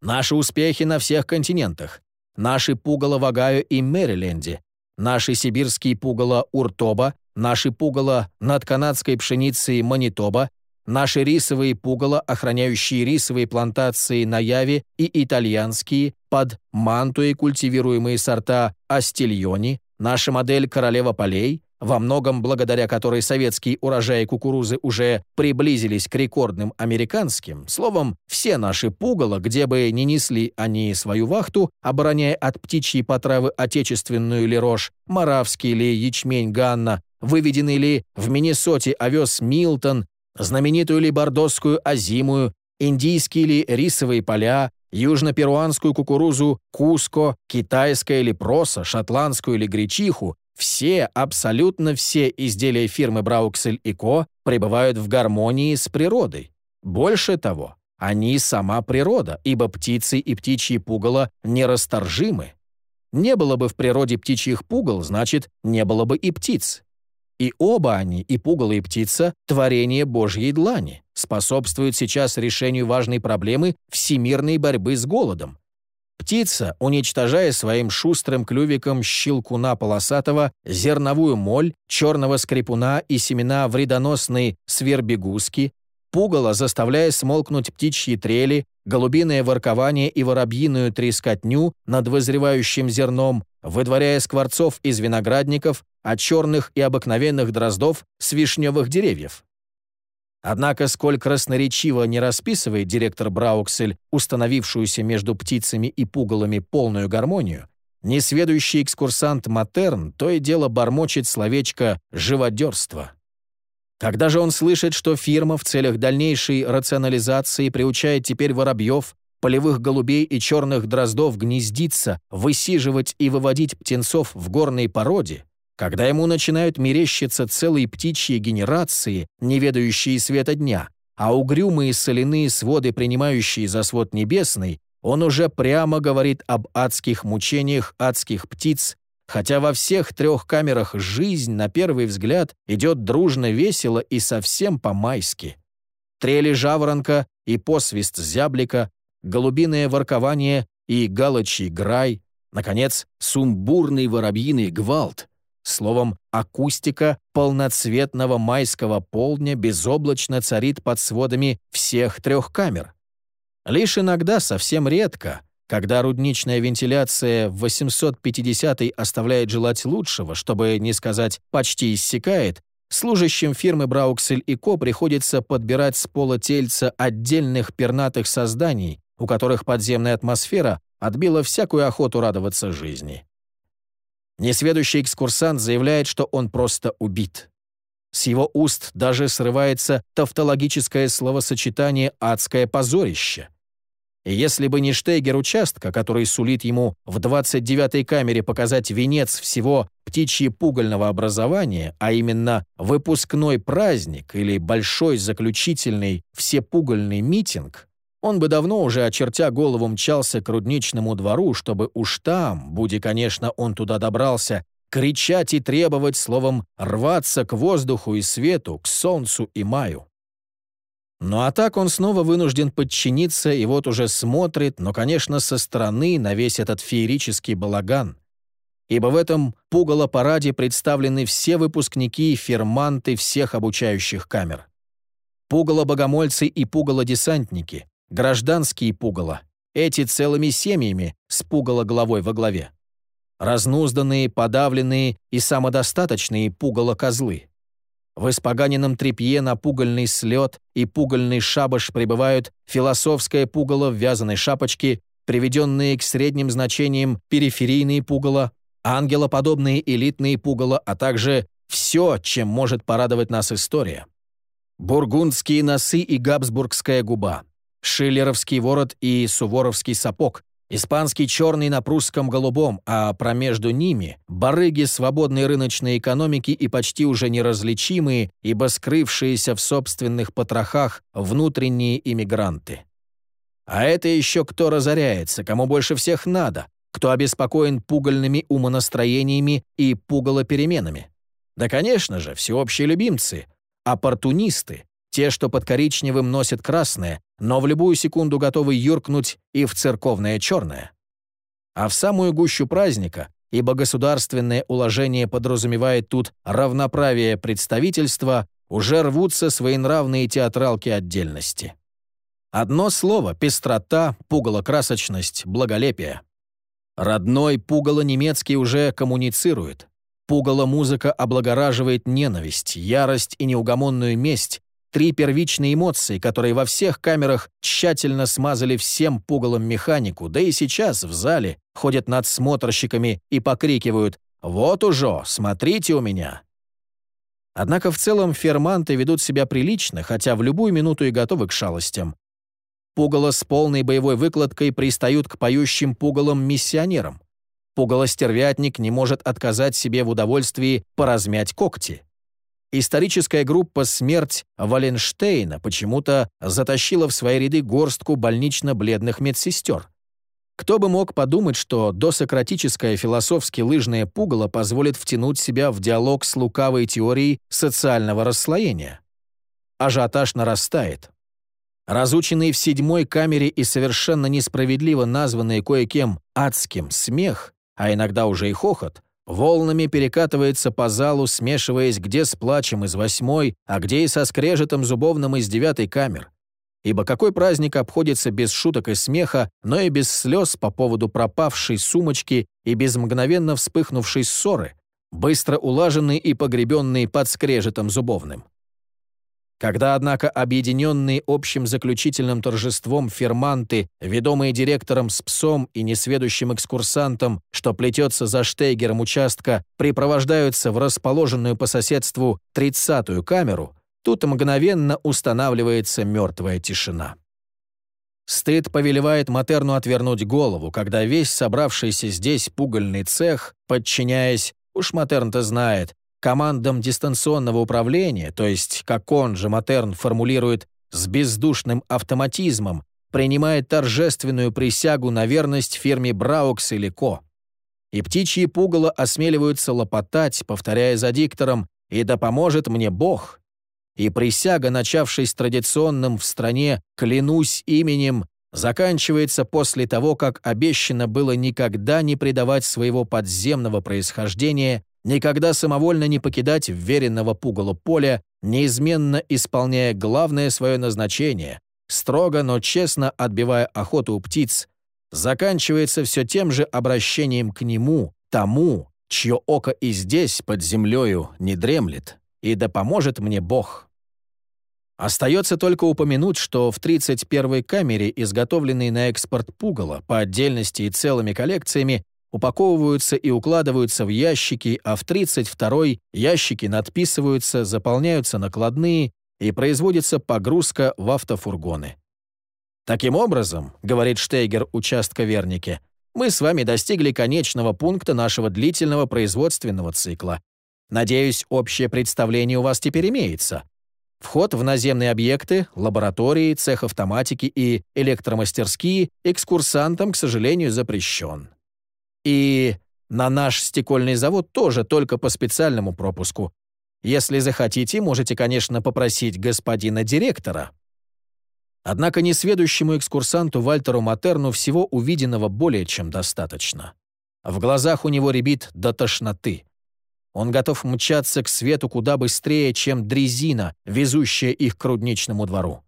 Наши успехи на всех континентах. Наши пугало в Огайо и Мэриленде, наши сибирские пугало Уртоба, наши пугало над канадской пшеницей Манитоба, наши рисовые пугало, охраняющие рисовые плантации на Яве и итальянские под мантуей культивируемые сорта Астильони, наша модель «Королева полей», во многом благодаря которой советские урожаи кукурузы уже приблизились к рекордным американским, словом, все наши пугало, где бы ни несли они свою вахту, обороняя от птичьей потравы отечественную ли рожь, маравский ли ячмень Ганна, выведенный ли в Миннесоте овес Милтон, знаменитую ли бордосскую озимую, индийские ли рисовые поля, южно-перуанскую кукурузу Куско, китайское или проса, шотландскую или гречиху, все, абсолютно все изделия фирмы Брауксель и Ко пребывают в гармонии с природой. Больше того, Они сама природа, ибо птицы и птичьи пугало нерасторжимы. Не было бы в природе птичьих пугал, значит, не было бы и птиц. И оба они, и пугало, и птица, творение Божьей длани, способствуют сейчас решению важной проблемы всемирной борьбы с голодом. Птица, уничтожая своим шустрым клювиком щелкуна полосатого, зерновую моль, черного скрипуна и семена вредоносной свербегуски, пугало, заставляя смолкнуть птичьи трели, голубиное воркование и воробьиную трескотню над вызревающим зерном, выдворяя скворцов из виноградников, а черных и обыкновенных дроздов с вишневых деревьев. Однако, сколь красноречиво не расписывает директор Брауксель установившуюся между птицами и пугалами полную гармонию, несведущий экскурсант Матерн то и дело бормочет словечко «живодерство». Когда же он слышит, что фирма в целях дальнейшей рационализации приучает теперь воробьев, полевых голубей и черных дроздов гнездиться, высиживать и выводить птенцов в горной породе, когда ему начинают мерещиться целые птичьи генерации, не ведающие света дня, а угрюмые соляные своды, принимающие за свод небесный, он уже прямо говорит об адских мучениях адских птиц, хотя во всех трех камерах жизнь, на первый взгляд, идет дружно весело и совсем по-майски. Трели жаворонка и посвист зяблика, голубиное воркование и галочий грай, наконец, сумбурный воробьиный гвалт, Словом, акустика полноцветного майского полдня безоблачно царит под сводами всех трех камер. Лишь иногда, совсем редко, когда рудничная вентиляция в 850-й оставляет желать лучшего, чтобы не сказать «почти иссякает», служащим фирмы Брауксель и Ко приходится подбирать с пола тельца отдельных пернатых созданий, у которых подземная атмосфера отбила всякую охоту радоваться жизни. Несведущий экскурсант заявляет, что он просто убит. С его уст даже срывается тавтологическое словосочетание «адское позорище». И если бы не штейгер участка, который сулит ему в 29-й камере показать венец всего птичье-пугального образования, а именно выпускной праздник или большой заключительный всепугальный митинг, он бы давно уже, очертя голову, мчался к рудничному двору, чтобы уж там, буди, конечно, он туда добрался, кричать и требовать, словом, рваться к воздуху и свету, к солнцу и маю. Ну а так он снова вынужден подчиниться и вот уже смотрит, но, конечно, со стороны на весь этот феерический балаган. Ибо в этом пугало-параде представлены все выпускники и ферманты всех обучающих камер. Пугало-богомольцы и пугало-десантники, гражданские пугало, эти целыми семьями с пугало-головой во главе. Разнузданные, подавленные и самодостаточные пугало-козлы. В испоганенном тряпье на пугальный слет и пугальный шабаш прибывают философское пугало в вязаной шапочке, приведенные к средним значениям периферийные пугало, ангелоподобные элитные пугало, а также все, чем может порадовать нас история. Бургундские носы и габсбургская губа, шиллеровский ворот и суворовский сапог, Испанский черный на прусском голубом, а промежду ними – барыги свободной рыночной экономики и почти уже неразличимые, ибо скрывшиеся в собственных потрохах внутренние иммигранты. А это еще кто разоряется, кому больше всех надо, кто обеспокоен пугальными умонастроениями и пугалопеременами. Да, конечно же, всеобщие любимцы, оппортунисты, те, что под коричневым носят красное, но в любую секунду готовы юркнуть и в церковное черное. А в самую гущу праздника, ибо государственное уложение подразумевает тут равноправие представительства, уже рвутся своенравные театралки отдельности. Одно слово — пестрота, пугало-красочность, благолепие. Родной пугало-немецкий уже коммуницирует. Пугало-музыка облагораживает ненависть, ярость и неугомонную месть, Три первичные эмоции, которые во всех камерах тщательно смазали всем пугалом механику, да и сейчас в зале ходят надсмотрщиками и покрикивают «Вот уже, смотрите у меня!». Однако в целом ферманты ведут себя прилично, хотя в любую минуту и готовы к шалостям. Пугало с полной боевой выкладкой пристают к поющим пугалам-миссионерам. Пугало-стервятник не может отказать себе в удовольствии поразмять когти. Историческая группа «Смерть» Валенштейна почему-то затащила в свои ряды горстку больнично-бледных медсестер. Кто бы мог подумать, что досократическое философски лыжное пугало позволит втянуть себя в диалог с лукавой теорией социального расслоения. Ажиотаж нарастает. Разученный в седьмой камере и совершенно несправедливо названный кое-кем «адским» смех, а иногда уже и хохот, волнами перекатывается по залу, смешиваясь где с плачем из восьмой, а где и со скрежетом зубовным из девятой камер. Ибо какой праздник обходится без шуток и смеха, но и без слез по поводу пропавшей сумочки и без мгновенно вспыхнувшей ссоры, быстро улаженный и погребенный под скрежетом зубовным. Когда, однако, объединенные общим заключительным торжеством ферманты, ведомые директором с псом и несведущим экскурсантом, что плетется за штейгером участка, припровождаются в расположенную по соседству тридцатую камеру, тут мгновенно устанавливается мертвая тишина. Стыд повелевает Матерну отвернуть голову, когда весь собравшийся здесь пугальный цех, подчиняясь, уж Матерн-то знает, командам дистанционного управления, то есть, как он же, Матерн, формулирует, с бездушным автоматизмом, принимает торжественную присягу на верность фирме Браукс или Ко. И птичьи пугало осмеливаются лопотать, повторяя за диктором «И да поможет мне Бог!» И присяга, начавшись традиционным в стране «Клянусь именем», заканчивается после того, как обещано было никогда не предавать своего подземного происхождения никогда самовольно не покидать вверенного пугалу поля, неизменно исполняя главное свое назначение, строго, но честно отбивая охоту у птиц, заканчивается все тем же обращением к нему, тому, чье око и здесь, под землею, не дремлет, и да поможет мне Бог. Остается только упомянуть, что в 31-й камере, изготовленной на экспорт пугала по отдельности и целыми коллекциями, упаковываются и укладываются в ящики, а в 32-й ящики надписываются, заполняются накладные и производится погрузка в автофургоны. Таким образом, говорит Штейгер участка Вернике, мы с вами достигли конечного пункта нашего длительного производственного цикла. Надеюсь, общее представление у вас теперь имеется. Вход в наземные объекты, лаборатории, цех автоматики и электромастерские экскурсантам, к сожалению, запрещен. И на наш стекольный завод тоже только по специальному пропуску. Если захотите, можете, конечно, попросить господина директора». Однако несведущему экскурсанту Вальтеру Матерну всего увиденного более чем достаточно. В глазах у него ребит до тошноты. Он готов мчаться к свету куда быстрее, чем дрезина, везущая их к рудничному двору.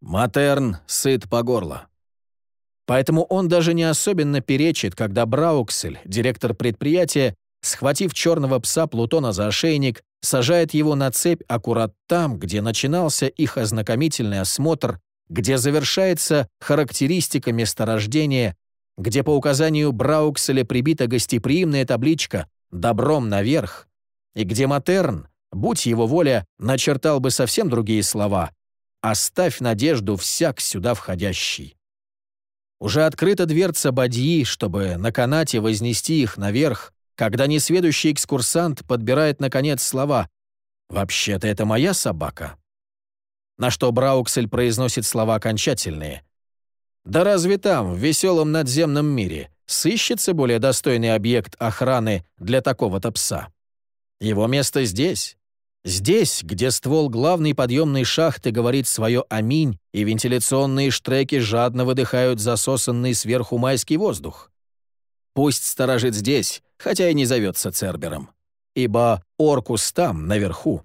Матерн сыт по горло. Поэтому он даже не особенно перечит, когда Брауксель, директор предприятия, схватив черного пса Плутона за ошейник, сажает его на цепь аккурат там, где начинался их ознакомительный осмотр, где завершается характеристика месторождения, где по указанию Браукселя прибита гостеприимная табличка «Добром наверх», и где Матерн, будь его воля, начертал бы совсем другие слова «Оставь надежду всяк сюда входящий». Уже открыта дверца бадьи, чтобы на канате вознести их наверх, когда несведущий экскурсант подбирает, наконец, слова «Вообще-то это моя собака». На что Брауксель произносит слова окончательные. «Да разве там, в веселом надземном мире, сыщется более достойный объект охраны для такого-то пса? Его место здесь, Здесь, где ствол главной подъемной шахты говорит свое «Аминь», и вентиляционные штреки жадно выдыхают засосанный сверху майский воздух. Пусть сторожит здесь, хотя и не зовется Цербером, ибо Оркус там, наверху.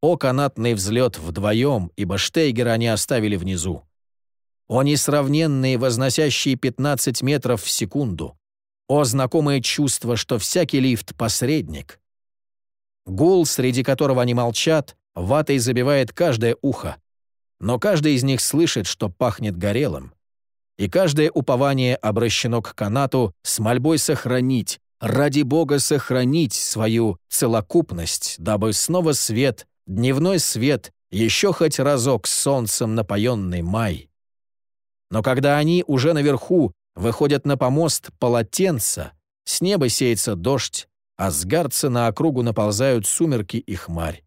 О канатный взлет вдвоем, ибо Штейгера они оставили внизу. О несравненные, возносящие 15 метров в секунду. О знакомое чувство, что всякий лифт — посредник. Гул, среди которого они молчат, ватой забивает каждое ухо. Но каждый из них слышит, что пахнет горелым. И каждое упование обращено к канату с мольбой сохранить, ради Бога сохранить свою целокупность, дабы снова свет, дневной свет, еще хоть разок солнцем напоенный май. Но когда они уже наверху выходят на помост полотенца, с неба сеется дождь, а с Гарца на округу наползают сумерки и хмарь.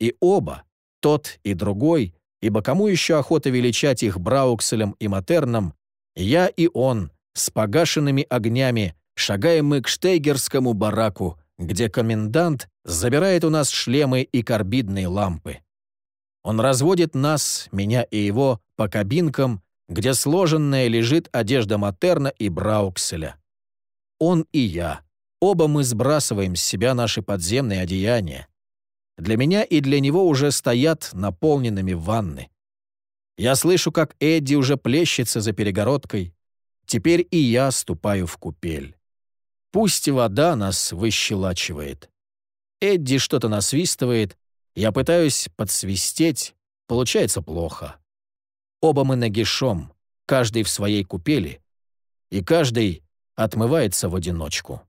И оба, тот и другой, ибо кому еще охота величать их Браукселем и Матерном, я и он, с погашенными огнями, шагаем мы к штейгерскому бараку, где комендант забирает у нас шлемы и карбидные лампы. Он разводит нас, меня и его, по кабинкам, где сложенная лежит одежда Матерна и Браукселя. Он и я. Оба мы сбрасываем с себя наши подземные одеяния. Для меня и для него уже стоят наполненными ванны. Я слышу, как Эдди уже плещется за перегородкой. Теперь и я ступаю в купель. Пусть вода нас выщелачивает. Эдди что-то насвистывает, я пытаюсь подсвистеть, получается плохо. Оба мы нагишом, каждый в своей купели, и каждый отмывается в одиночку.